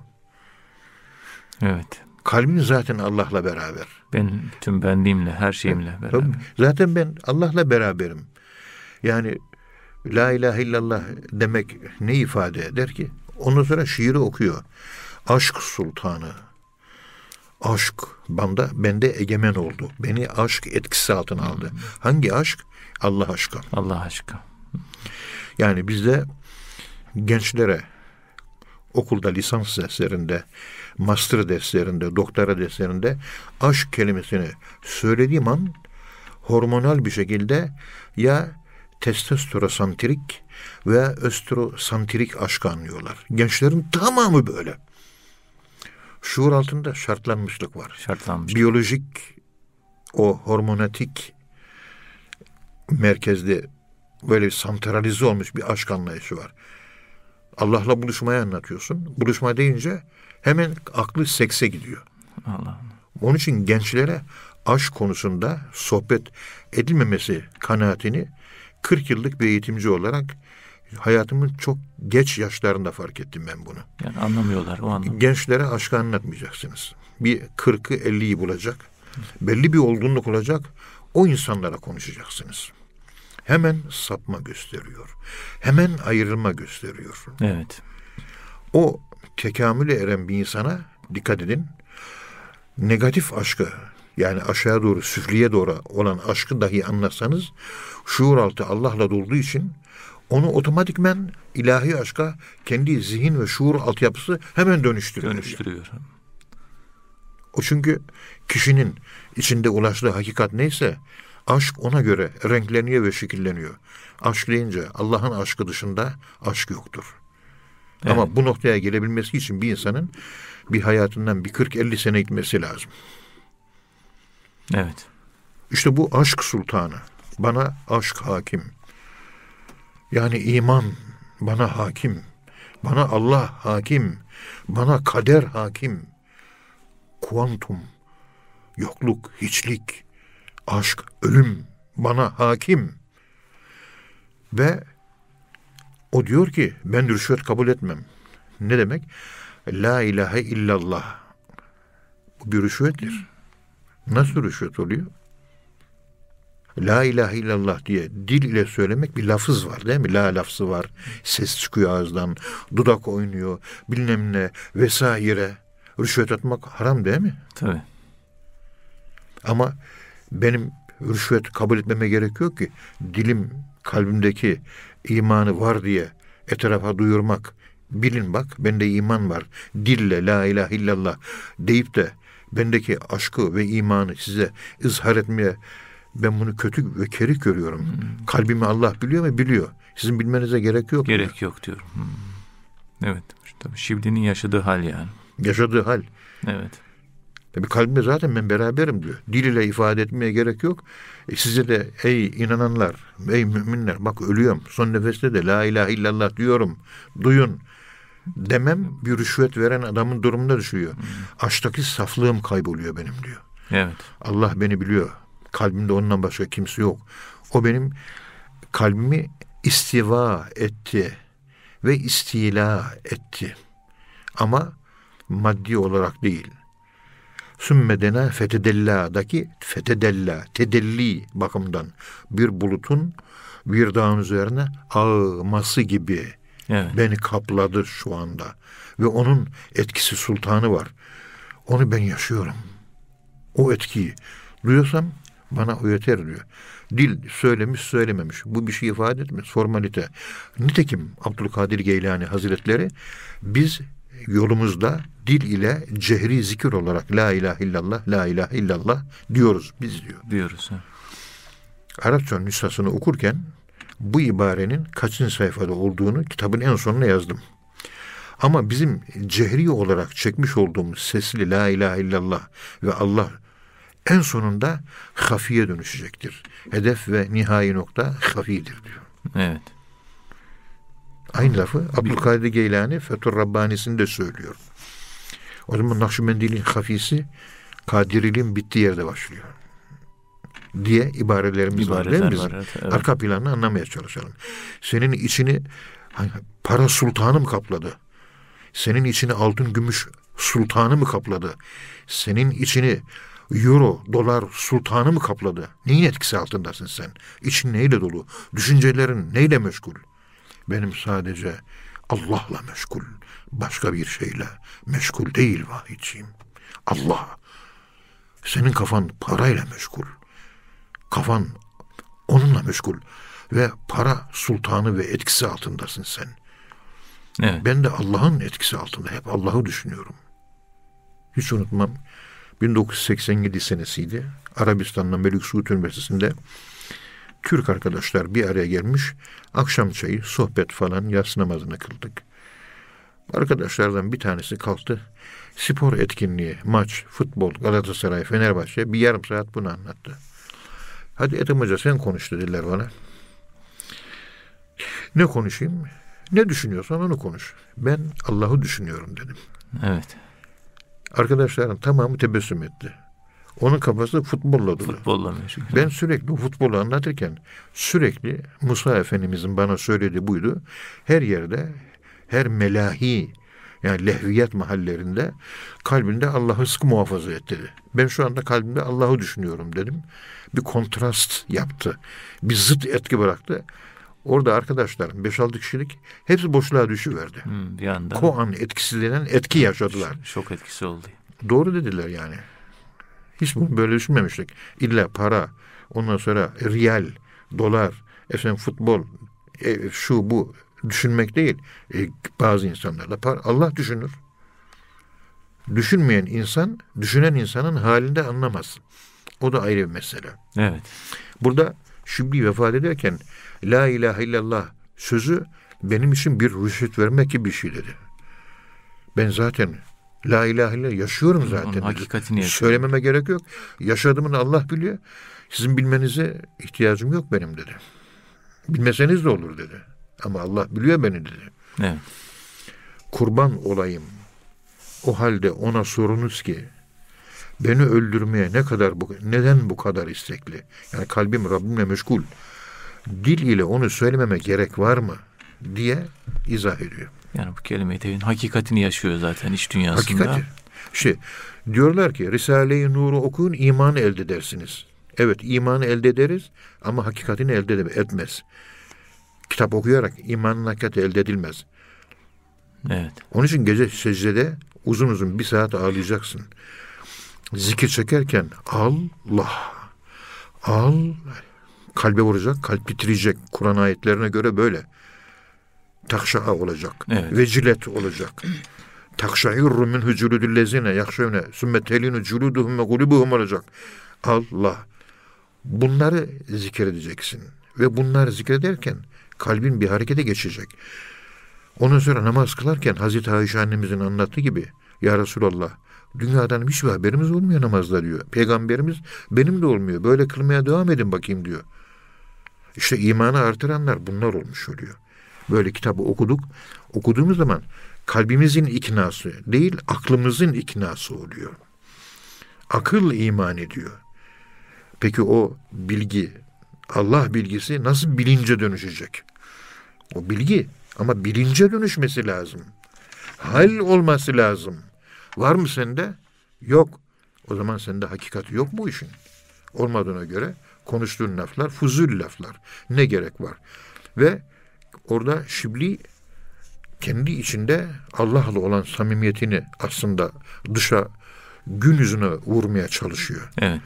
Evet. Kalbin zaten Allah'la beraber. Ben tüm benliğimle, her şeyimle beraber. Tabii. Zaten ben Allah'la beraberim. Yani La ilahe illallah demek ne ifade eder ki? Ondan sonra şiiri okuyor. Aşk sultanı. Aşk banda bende egemen oldu. Beni aşk etkisi altına aldı. Hangi aşk? Allah aşkı. Allah aşkı. Yani bizde gençlere okulda lisans derslerinde, master derslerinde, doktora derslerinde aşk kelimesini söylediğim an hormonal bir şekilde ya testosterosantrik veya östrosantrik aşk anlıyorlar. Gençlerin tamamı böyle. Şuur altında şartlanmışlık var. Şartlanmış. Biyolojik o hormonatik merkezde böyle santralize olmuş bir aşk anlayışı var. Allah'la buluşmayı anlatıyorsun. Buluşma deyince hemen aklı sekse gidiyor. Allah. Onun için gençlere aşk konusunda sohbet edilmemesi kanaatini 40 yıllık bir eğitimci olarak hayatımın çok geç yaşlarında fark ettim ben bunu. Yani anlamıyorlar o anlamda. Gençlere aşkı anlatmayacaksınız. Bir 40'ı 50'yi bulacak. Belli bir olgunluk olacak. O insanlara konuşacaksınız. Hemen sapma gösteriyor. Hemen ayrılma gösteriyor. Evet. O tekamüle eren bir insana dikkat edin. Negatif aşkı yani aşağı doğru süfliye doğru olan aşkı dahi anlatsanız şuur altı Allah'la dolduğu için onu otomatikmen ilahi aşka kendi zihin ve şuur altyapısı hemen dönüştürüyor. Dönüştürüyor. O çünkü kişinin içinde ulaştığı hakikat neyse aşk ona göre renkleniyor ve şekilleniyor. Aşk deyince Allah'ın aşkı dışında aşk yoktur. Evet. Ama bu noktaya gelebilmesi için bir insanın bir hayatından bir 40-50 sene gitmesi lazım. Evet. İşte bu aşk sultanı. Bana aşk hakim. Yani iman bana hakim. Bana Allah hakim. Bana kader hakim. Kuantum, yokluk, hiçlik, aşk, ölüm bana hakim. Ve o diyor ki ben rüşvet kabul etmem. Ne demek? La ilahe illallah. Bu bir rüşvettir. Nasıl rüşvet oluyor? La ilahe illallah diye dil ile söylemek bir lafız var değil mi? La lafzı var. Ses çıkıyor ağızdan. Dudak oynuyor. Bilmem ne vesaire. Rüşvet atmak haram değil mi? Tabii. Ama benim rüşvet kabul etmeme gerek yok ki. Dilim kalbimdeki imanı var diye etrafa duyurmak. Bilin bak bende iman var. Dille la ilahe illallah deyip de bendeki aşkı ve imanı size izhar etmeye ben bunu kötü ve kerik görüyorum. Hmm. Kalbimi Allah biliyor mu? Biliyor. Sizin bilmenize gerek yok. diyor. Gerek yok diyorum. Hmm. Evet. Tabii Şibli'nin yaşadığı hal yani. Yaşadığı hal. Evet. Tabii kalbimde zaten ben beraberim diyor. Dil ile ifade etmeye gerek yok. E size de ey inananlar, ey müminler bak ölüyorum. Son nefeste de la ilahe illallah diyorum. Duyun. Demem bir rüşvet veren adamın durumunda düşüyor. Aşktaki saflığım kayboluyor benim diyor. Evet. Allah beni biliyor. Kalbimde ondan başka kimse yok. O benim kalbimi istiva etti ve istila etti. Ama maddi olarak değil. Sümmedena fetedella'daki fetedella, tedelli bakımdan bir bulutun bir dağın üzerine ağması gibi Evet. beni kapladı şu anda. Ve onun etkisi sultanı var. Onu ben yaşıyorum. O etkiyi duyuyorsam bana o yeter diyor. Dil söylemiş söylememiş. Bu bir şey ifade etmez. Formalite. Nitekim Abdülkadir Geylani Hazretleri biz yolumuzda dil ile cehri zikir olarak la ilahe illallah, la ilahe illallah diyoruz biz diyor. Diyoruz. ha. Arapça nüshasını okurken bu ibarenin kaçıncı sayfada olduğunu kitabın en sonuna yazdım. Ama bizim cehri olarak çekmiş olduğumuz sesli la ilahe illallah ve Allah en sonunda hafiye dönüşecektir. Hedef ve nihai nokta hafidir diyor. Evet. Aynı lafı Abdülkadir Geylani Fethur Rabbani'sinde söylüyor. O zaman Nakşibendiliğin hafisi Kadiriliğin bittiği yerde başlıyor. Diye ibarelerimiz var değil mi İbareler bizim? var. Evet. evet. Arka planını anlamaya çalışalım. Senin içini hani para sultanı mı kapladı? Senin içini altın gümüş sultanı mı kapladı? Senin içini euro, dolar sultanı mı kapladı? Neyin etkisi altındasın sen? İçin neyle dolu? Düşüncelerin neyle meşgul? Benim sadece Allah'la meşgul. Başka bir şeyle meşgul değil vahidciğim. Allah. Senin kafan parayla meşgul. Kafan onunla meşgul. Ve para sultanı ve etkisi altındasın sen. Evet. Ben de Allah'ın etkisi altında. Hep Allah'ı düşünüyorum. Hiç unutmam. 1987 senesiydi. Arabistan'dan Melik Suud Üniversitesi'nde Türk arkadaşlar bir araya gelmiş. Akşam çayı, sohbet falan, yatsı namazını kıldık. Arkadaşlardan bir tanesi kalktı. Spor etkinliği, maç, futbol, Galatasaray, Fenerbahçe bir yarım saat bunu anlattı. Hadi Ethem Hoca sen konuş dediler bana. Ne konuşayım? Ne düşünüyorsan onu konuş. Ben Allah'ı düşünüyorum dedim. Evet. Arkadaşların tamamı tebessüm etti. Onun kafası futbolla dolu. Futbolla meşgul. Ben sürekli futbolu anlatırken sürekli Musa Efendimizin bana söylediği buydu. Her yerde, her melahi yani lehviyat mahallerinde kalbinde Allah'ı sıkı muhafaza et dedi. Ben şu anda kalbimde Allah'ı düşünüyorum dedim. Bir kontrast yaptı. Bir zıt etki bıraktı. Orada arkadaşlarım 5-6 kişilik hepsi boşluğa düşüverdi. Hmm, bir anda Koan etkisi denen etki yaşadılar. şok etkisi oldu. Doğru dediler yani. Hiç bunu böyle düşünmemiştik. İlla para, ondan sonra riyal, dolar, efendim futbol, e, şu bu düşünmek değil. E, bazı insanlar da para. Allah düşünür. Düşünmeyen insan, düşünen insanın halinde anlamaz. O da ayrı bir mesele. Evet. Burada Şibli vefat ederken La ilahe illallah sözü benim için bir rüşvet vermek gibi bir şey dedi. Ben zaten La ilahe illallah yaşıyorum zaten. Onun dedi. hakikatini yaşıyor. Söylememe gerek yok. Yaşadığımı Allah biliyor. Sizin bilmenize ihtiyacım yok benim dedi. Bilmeseniz de olur dedi. Ama Allah biliyor beni dedi. Evet. Kurban olayım. O halde ona sorunuz ki beni öldürmeye ne kadar bu neden bu kadar istekli? Yani kalbim Rabbimle meşgul. Dil ile onu söylememe gerek var mı diye izah ediyor. Yani bu kelime-i tevhidin hakikatini yaşıyor zaten iç dünyasında. Hakikati. Şey, diyorlar ki Risale-i Nur'u okuyun imanı elde edersiniz. Evet imanı elde ederiz ama hakikatini elde etmez. Kitap okuyarak imanın hakikati elde edilmez. Evet. Onun için gece secdede uzun uzun bir saat ağlayacaksın. Zikir çekerken Allah, al, kalbe vuracak, kalp titreyecek. Kur'an ayetlerine göre böyle. Takşaa olacak. Evet. Vecilet olacak. Takşairru min huculudul lezine yakşevne sümme telinu culuduhum ve gulubuhum olacak. Allah. Bunları zikredeceksin. Ve bunları zikrederken kalbin bir harekete geçecek. Ondan sonra namaz kılarken Hazreti Ayşe annemizin anlattığı gibi Ya Resulallah dünyadan hiçbir haberimiz olmuyor namazda diyor. Peygamberimiz benim de olmuyor. Böyle kılmaya devam edin bakayım diyor. İşte imanı artıranlar bunlar olmuş oluyor. Böyle kitabı okuduk. Okuduğumuz zaman kalbimizin iknası değil aklımızın iknası oluyor. Akıl iman ediyor. Peki o bilgi, Allah bilgisi nasıl bilince dönüşecek? O bilgi ama bilince dönüşmesi lazım. Hal olması lazım. Var mı sende? Yok. O zaman sende hakikati yok mu işin? Olmadığına göre konuştuğun laflar fuzul laflar. Ne gerek var? Ve orada Şibli kendi içinde Allah'la olan samimiyetini aslında dışa gün yüzüne vurmaya çalışıyor. Evet.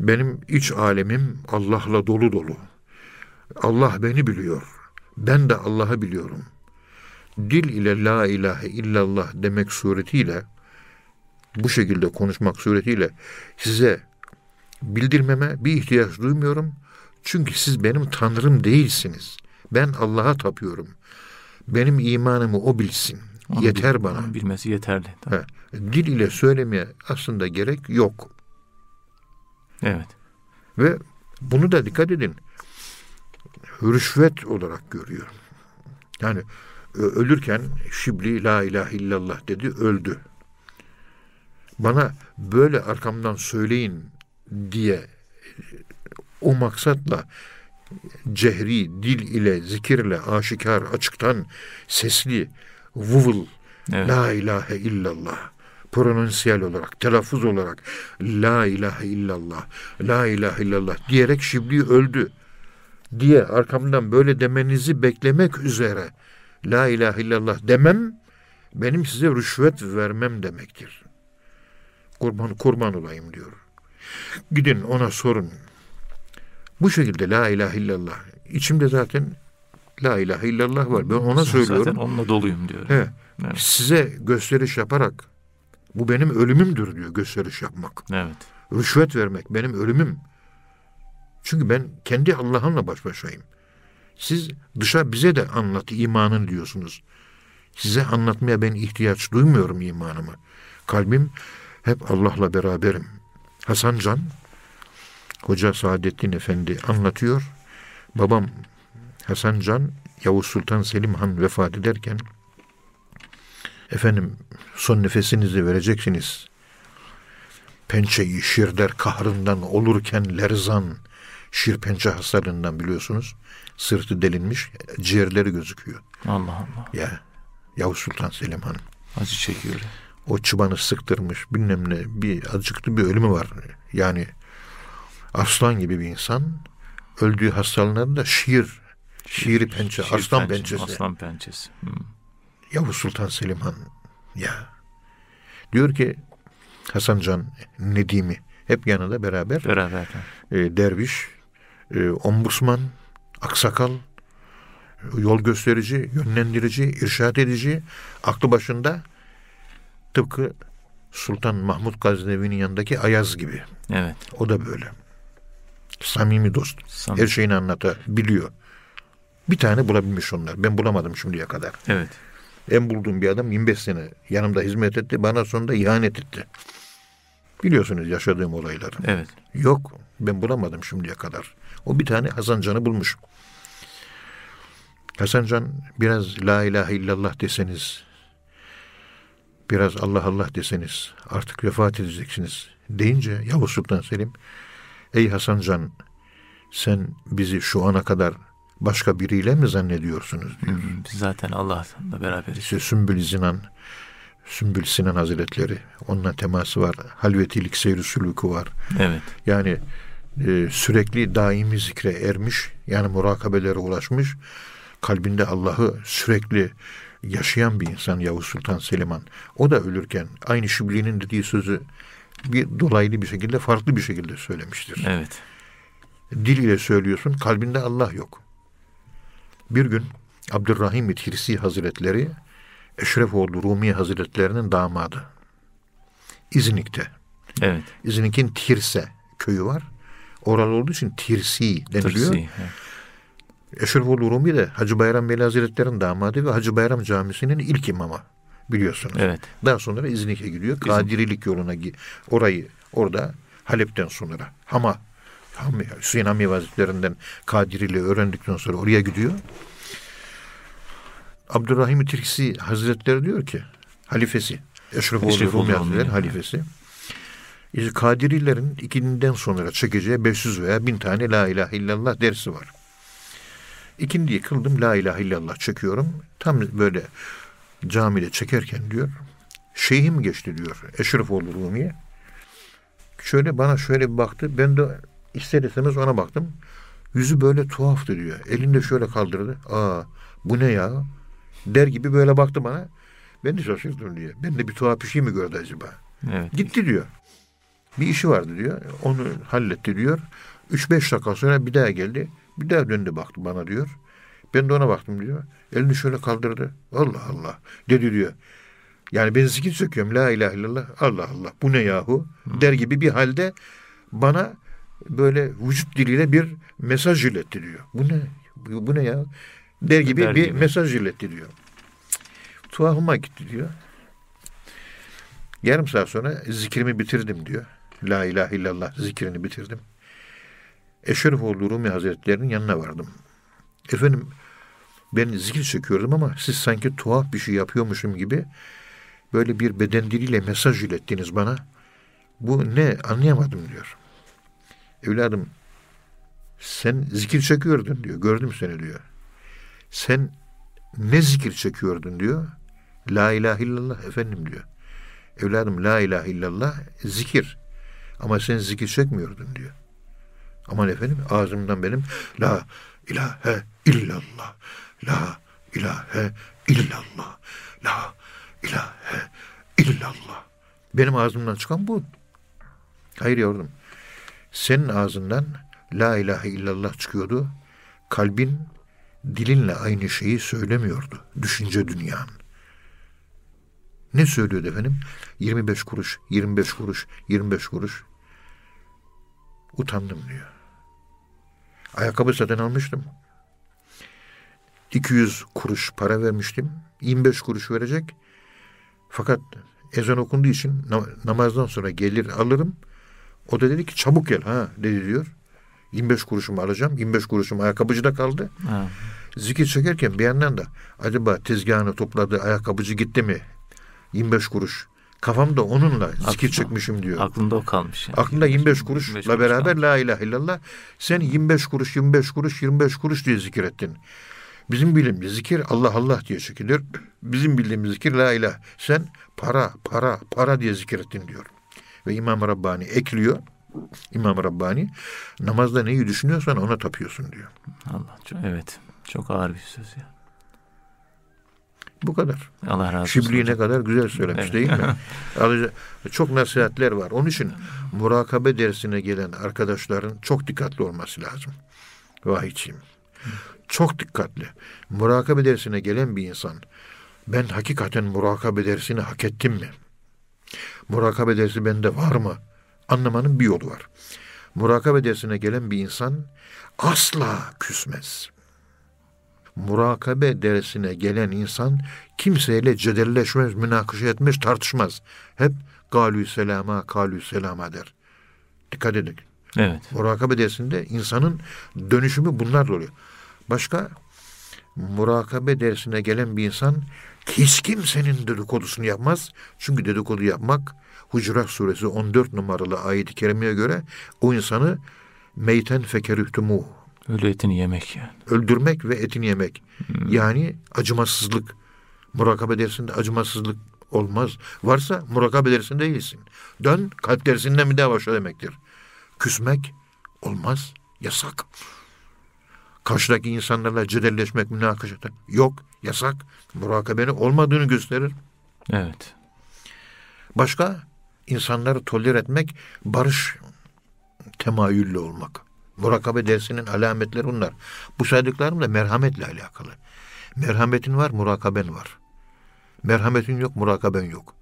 Benim iç alemim Allah'la dolu dolu. Allah beni biliyor. Ben de Allah'ı biliyorum. Dil ile la ilahe illallah demek suretiyle bu şekilde konuşmak suretiyle size bildirmeme bir ihtiyaç duymuyorum. Çünkü siz benim tanrım değilsiniz. Ben Allah'a tapıyorum. Benim imanımı o bilsin. Onu Yeter bil- bana. onu bilmesi yeterli. Tamam. He. Dil ile söylemeye aslında gerek yok. Evet. Ve bunu da dikkat edin. Rüşvet olarak görüyor. Yani ölürken Şibli la ilahe illallah dedi öldü. Bana böyle arkamdan söyleyin diye o maksatla cehri dil ile zikirle aşikar açıktan sesli vuvul Evet. la ilahe illallah pronansiyel olarak, telaffuz olarak La ilahe illallah, La ilahe illallah diyerek Şibli öldü diye arkamdan böyle demenizi beklemek üzere La ilahe illallah demem benim size rüşvet vermem demektir. Kurban kurban olayım diyor. Gidin ona sorun. Bu şekilde La ilahe illallah. İçimde zaten La ilahe illallah var. Ben ona söylüyorum. Zaten onunla doluyum diyor. He. Evet. Size gösteriş yaparak bu benim ölümümdür diyor gösteriş yapmak. Evet. Rüşvet vermek benim ölümüm. Çünkü ben kendi Allah'ımla baş başayım. Siz dışa bize de anlat imanın diyorsunuz. Size anlatmaya ben ihtiyaç duymuyorum imanımı. Kalbim hep Allah'la beraberim. Hasan Can, Hoca Saadettin Efendi anlatıyor. Babam Hasan Can Yavuz Sultan Selim Han vefat ederken efendim son nefesinizi vereceksiniz. Pençeyi şirder kahrından olurken lerzan şir pençe hastalığından biliyorsunuz. Sırtı delinmiş, ciğerleri gözüküyor. Allah Allah. Ya Yavuz Sultan Selim Han. Acı çekiyor. O çıbanı sıktırmış bilmem ne bir acıklı bir ölümü var. Yani aslan gibi bir insan öldüğü hastalığında da şiir şiiri pençe, Şiir aslan pençe, pençesi. Aslan pençesi. Hmm. Yavuz Sultan Selim Han ya diyor ki Hasan Can Nedim'i hep yanında beraber Beraber. e, derviş, e, ombudsman, aksakal, yol gösterici, yönlendirici, irşat edici, aklı başında tıpkı Sultan Mahmud Gaznevi'nin yanındaki Ayaz gibi. Evet. O da böyle. Samimi dost. Sam- Her şeyini anlatabiliyor. Bir tane bulabilmiş onlar. Ben bulamadım şimdiye kadar. Evet. En bulduğum bir adam 25 sene yanımda hizmet etti. Bana sonunda ihanet etti. Biliyorsunuz yaşadığım olayları. Evet. Yok. Ben bulamadım şimdiye kadar. O bir tane Hasan Can'ı bulmuş. Hasan Can biraz la ilahe illallah deseniz, biraz Allah Allah deseniz artık vefat edeceksiniz deyince Yavuz Sultan Selim ey Hasan Can sen bizi şu ana kadar başka biriyle mi zannediyorsunuz diyor. Hmm, Biz zaten Allah'la beraberiz. İşte Sümbül Sinan, Sümbül Sinan Hazretleri onunla teması var. Halvetilik seyri sülükü var. Evet. Yani e, sürekli daimi zikre ermiş, yani murakabelere ulaşmış, kalbinde Allah'ı sürekli yaşayan bir insan Yavuz Sultan Selimhan. O da ölürken aynı Şibli'nin dediği sözü bir dolaylı bir şekilde farklı bir şekilde söylemiştir. Evet. Dil ile söylüyorsun, kalbinde Allah yok. Bir gün Abdurrahim Tirsi Hazretleri Eşrefoğlu Rumi Hazretlerinin damadı. İznik'te. Evet. İznik'in Tirse köyü var. Oralı olduğu için Tirsi deniliyor. Tırsi. Evet. Eşrefoğlu Rumi de Hacı Bayram Veli Hazretleri'nin damadı ve Hacı Bayram Camisi'nin ilk imamı biliyorsunuz. Evet. Daha sonra İznik'e gidiyor. Kadirilik yoluna orayı orada Halep'ten sonra Hama Hami, Hüseyin Hami Hazretlerinden Kadiriliği öğrendikten sonra oraya gidiyor. Abdurrahim Tirksi Hazretleri diyor ki halifesi Eşrefoğlu Eşrefoğlu Rumi Hazretleri halifesi. Kadirilerin ikinden sonra çekeceği 500 veya 1000 tane La ilahe illallah dersi var. İkindiyi kıldım La ilahe illallah çekiyorum. Tam böyle camide çekerken diyor şeyhim geçti diyor Eşrefoğlu Rumi'ye. Şöyle bana şöyle bir baktı. Ben de ister istemez ona baktım. Yüzü böyle tuhaftı diyor. Elinde şöyle kaldırdı. Aa bu ne ya? Der gibi böyle baktı bana. Ben de şaşırdım diyor. Ben de bir tuhaf bir şey mi gördü acaba? Evet. Gitti diyor. Bir işi vardı diyor. Onu halletti diyor. 3-5 dakika sonra bir daha geldi. Bir daha döndü baktı bana diyor. Ben de ona baktım diyor. Elini şöyle kaldırdı. Allah Allah dedi diyor. Yani ben zikir söküyorum. La ilahe illallah. Allah Allah. Bu ne yahu? Der gibi bir halde bana böyle vücut diliyle bir mesaj iletti diyor. Bu ne? Bu, bu ne ya? Der gibi Der bir gibi. mesaj iletti diyor. Tuhafıma gitti diyor. Yarım saat sonra zikrimi bitirdim diyor. La ilahe illallah zikrini bitirdim. Eşrefoğlu Rumi Hazretleri'nin yanına vardım. Efendim ben zikir çekiyordum ama siz sanki tuhaf bir şey yapıyormuşum gibi böyle bir beden diliyle mesaj ilettiniz bana. Bu ne anlayamadım diyor. Evladım sen zikir çekiyordun diyor. Gördüm seni diyor. Sen ne zikir çekiyordun diyor. La ilahe illallah efendim diyor. Evladım la ilahe illallah zikir. Ama sen zikir çekmiyordun diyor. Aman efendim ağzımdan benim la ilahe illallah la ilahe illallah la ilahe illallah. Benim ağzımdan çıkan bu. Hayır yavrum. Senin ağzından la ilahe illallah çıkıyordu. Kalbin dilinle aynı şeyi söylemiyordu. Düşünce dünyan. Ne söylüyordu efendim? 25 kuruş, 25 kuruş, 25 kuruş. Utandım diyor. Ayakkabı satın almıştım. 200 kuruş para vermiştim. 25 kuruş verecek. Fakat ezan okunduğu için na- namazdan sonra gelir alırım. O da dedi ki çabuk gel ha dedi diyor. 25 kuruşumu alacağım. 25 kuruşum ayakkabıcıda kaldı. Ha. Zikir çekerken bir yandan da acaba tezgahını topladığı ayakkabıcı gitti mi? 25 kuruş. Kafamda onunla zikir Aklında- çekmişim diyor. Aklında o kalmış. Yani. Aklında 25 25 kuruşla kuruş beraber kalmış. la ilahe illallah. Sen 25 kuruş, 25 kuruş, 25 kuruş diye zikir ettin. Bizim bildiğimiz zikir Allah Allah diye çekilir. Bizim bildiğimiz zikir la ilah. Sen para, para, para diye zikir ettin diyor. Ve İmam Rabbani ekliyor. İmam Rabbani namazda neyi düşünüyorsan ona tapıyorsun diyor. Allah çok, evet. Çok ağır bir söz ya. Bu kadar. Allah razı olsun. Şibliği ne kadar güzel söylemiş Evet. değil mi? [LAUGHS] Ayrıca çok nasihatler var. Onun için murakabe dersine gelen arkadaşların çok dikkatli olması lazım. Vahiyçiyim. Çok dikkatli. Murakabe dersine gelen bir insan ben hakikaten murakabe dersini hak ettim mi? Murakabe dersi bende var mı? Anlamanın bir yolu var. Murakabe dersine gelen bir insan asla küsmez murakabe dersine gelen insan kimseyle cedelleşmez, münakaşa etmez, tartışmaz. Hep galü selama, kalü selama der. Dikkat edin. Evet. Murakabe dersinde insanın dönüşümü bunlar oluyor. Başka murakabe dersine gelen bir insan hiç kimsenin dedikodusunu yapmaz. Çünkü dedikodu yapmak Hucurat suresi 14 numaralı ayet-i kerimeye göre o insanı meyten fekerühtumuh Ölü etini yemek yani. öldürmek ve etini yemek. Yani acımasızlık. Murakabe dersinde acımasızlık olmaz. Varsa murakabe dersinde değilsin. Dön kalp dersinden bir daha başla demektir. Küsmek olmaz. Yasak. Karşıdaki insanlarla cedelleşmek, münakaşa yok. Yasak. Murakabenin olmadığını gösterir. Evet. Başka insanları tolere etmek, barış temayüllü olmak. Murakabe dersinin alametleri bunlar. Bu saydıklarım da merhametle alakalı. Merhametin var, murakaben var. Merhametin yok, murakaben yok.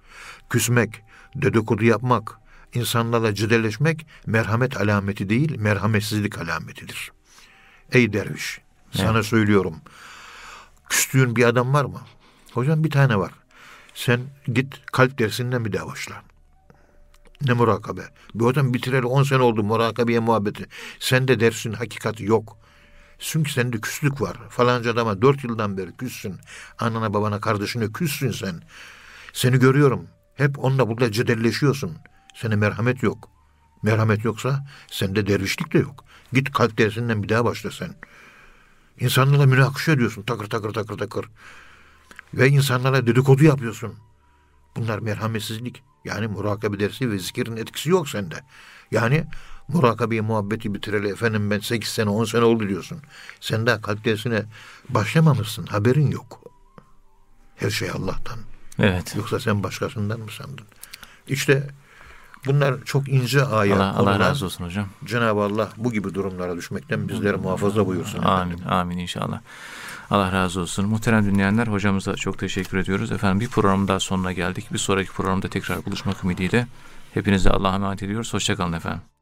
Küsmek, dedikodu yapmak, insanlarla cedelleşmek merhamet alameti değil, merhametsizlik alametidir. Ey derviş, sana söylüyorum. Küstüğün bir adam var mı? Hocam bir tane var. Sen git kalp dersinden bir daha başla. Ne murakabe? Bir adam bitireli 10 sene oldu murakabeye muhabbeti. Sende dersin hakikati yok. Çünkü sende küslük var. Falanca adama 4 yıldan beri küssün. Anana babana kardeşine küssün sen. Seni görüyorum. Hep onunla burada cedelleşiyorsun. Sene merhamet yok. Merhamet yoksa sende dervişlik de yok. Git kalp dersinden bir daha başla sen. İnsanlarla münakaşa ediyorsun. Takır takır takır takır. Ve insanlara dedikodu yapıyorsun. Bunlar merhametsizlik. Yani murakabe dersi ve zikirin etkisi yok sende. Yani murakabeyi muhabbeti bitireli efendim ben 8 sene 10 sene oldu diyorsun. Sen daha kalp dersine başlamamışsın. Haberin yok. Her şey Allah'tan. Evet. Yoksa sen başkasından mı sandın? İşte bunlar çok ince ayet. Allah, Allah razı olsun hocam. Cenab-ı Allah bu gibi durumlara düşmekten bizleri muhafaza buyursun. Amin. efendim. Amin inşallah. Allah razı olsun. Muhterem dinleyenler hocamıza çok teşekkür ediyoruz. Efendim bir program daha sonuna geldik. Bir sonraki programda tekrar buluşmak ümidiyle hepinize Allah'a emanet ediyoruz. Hoşçakalın efendim.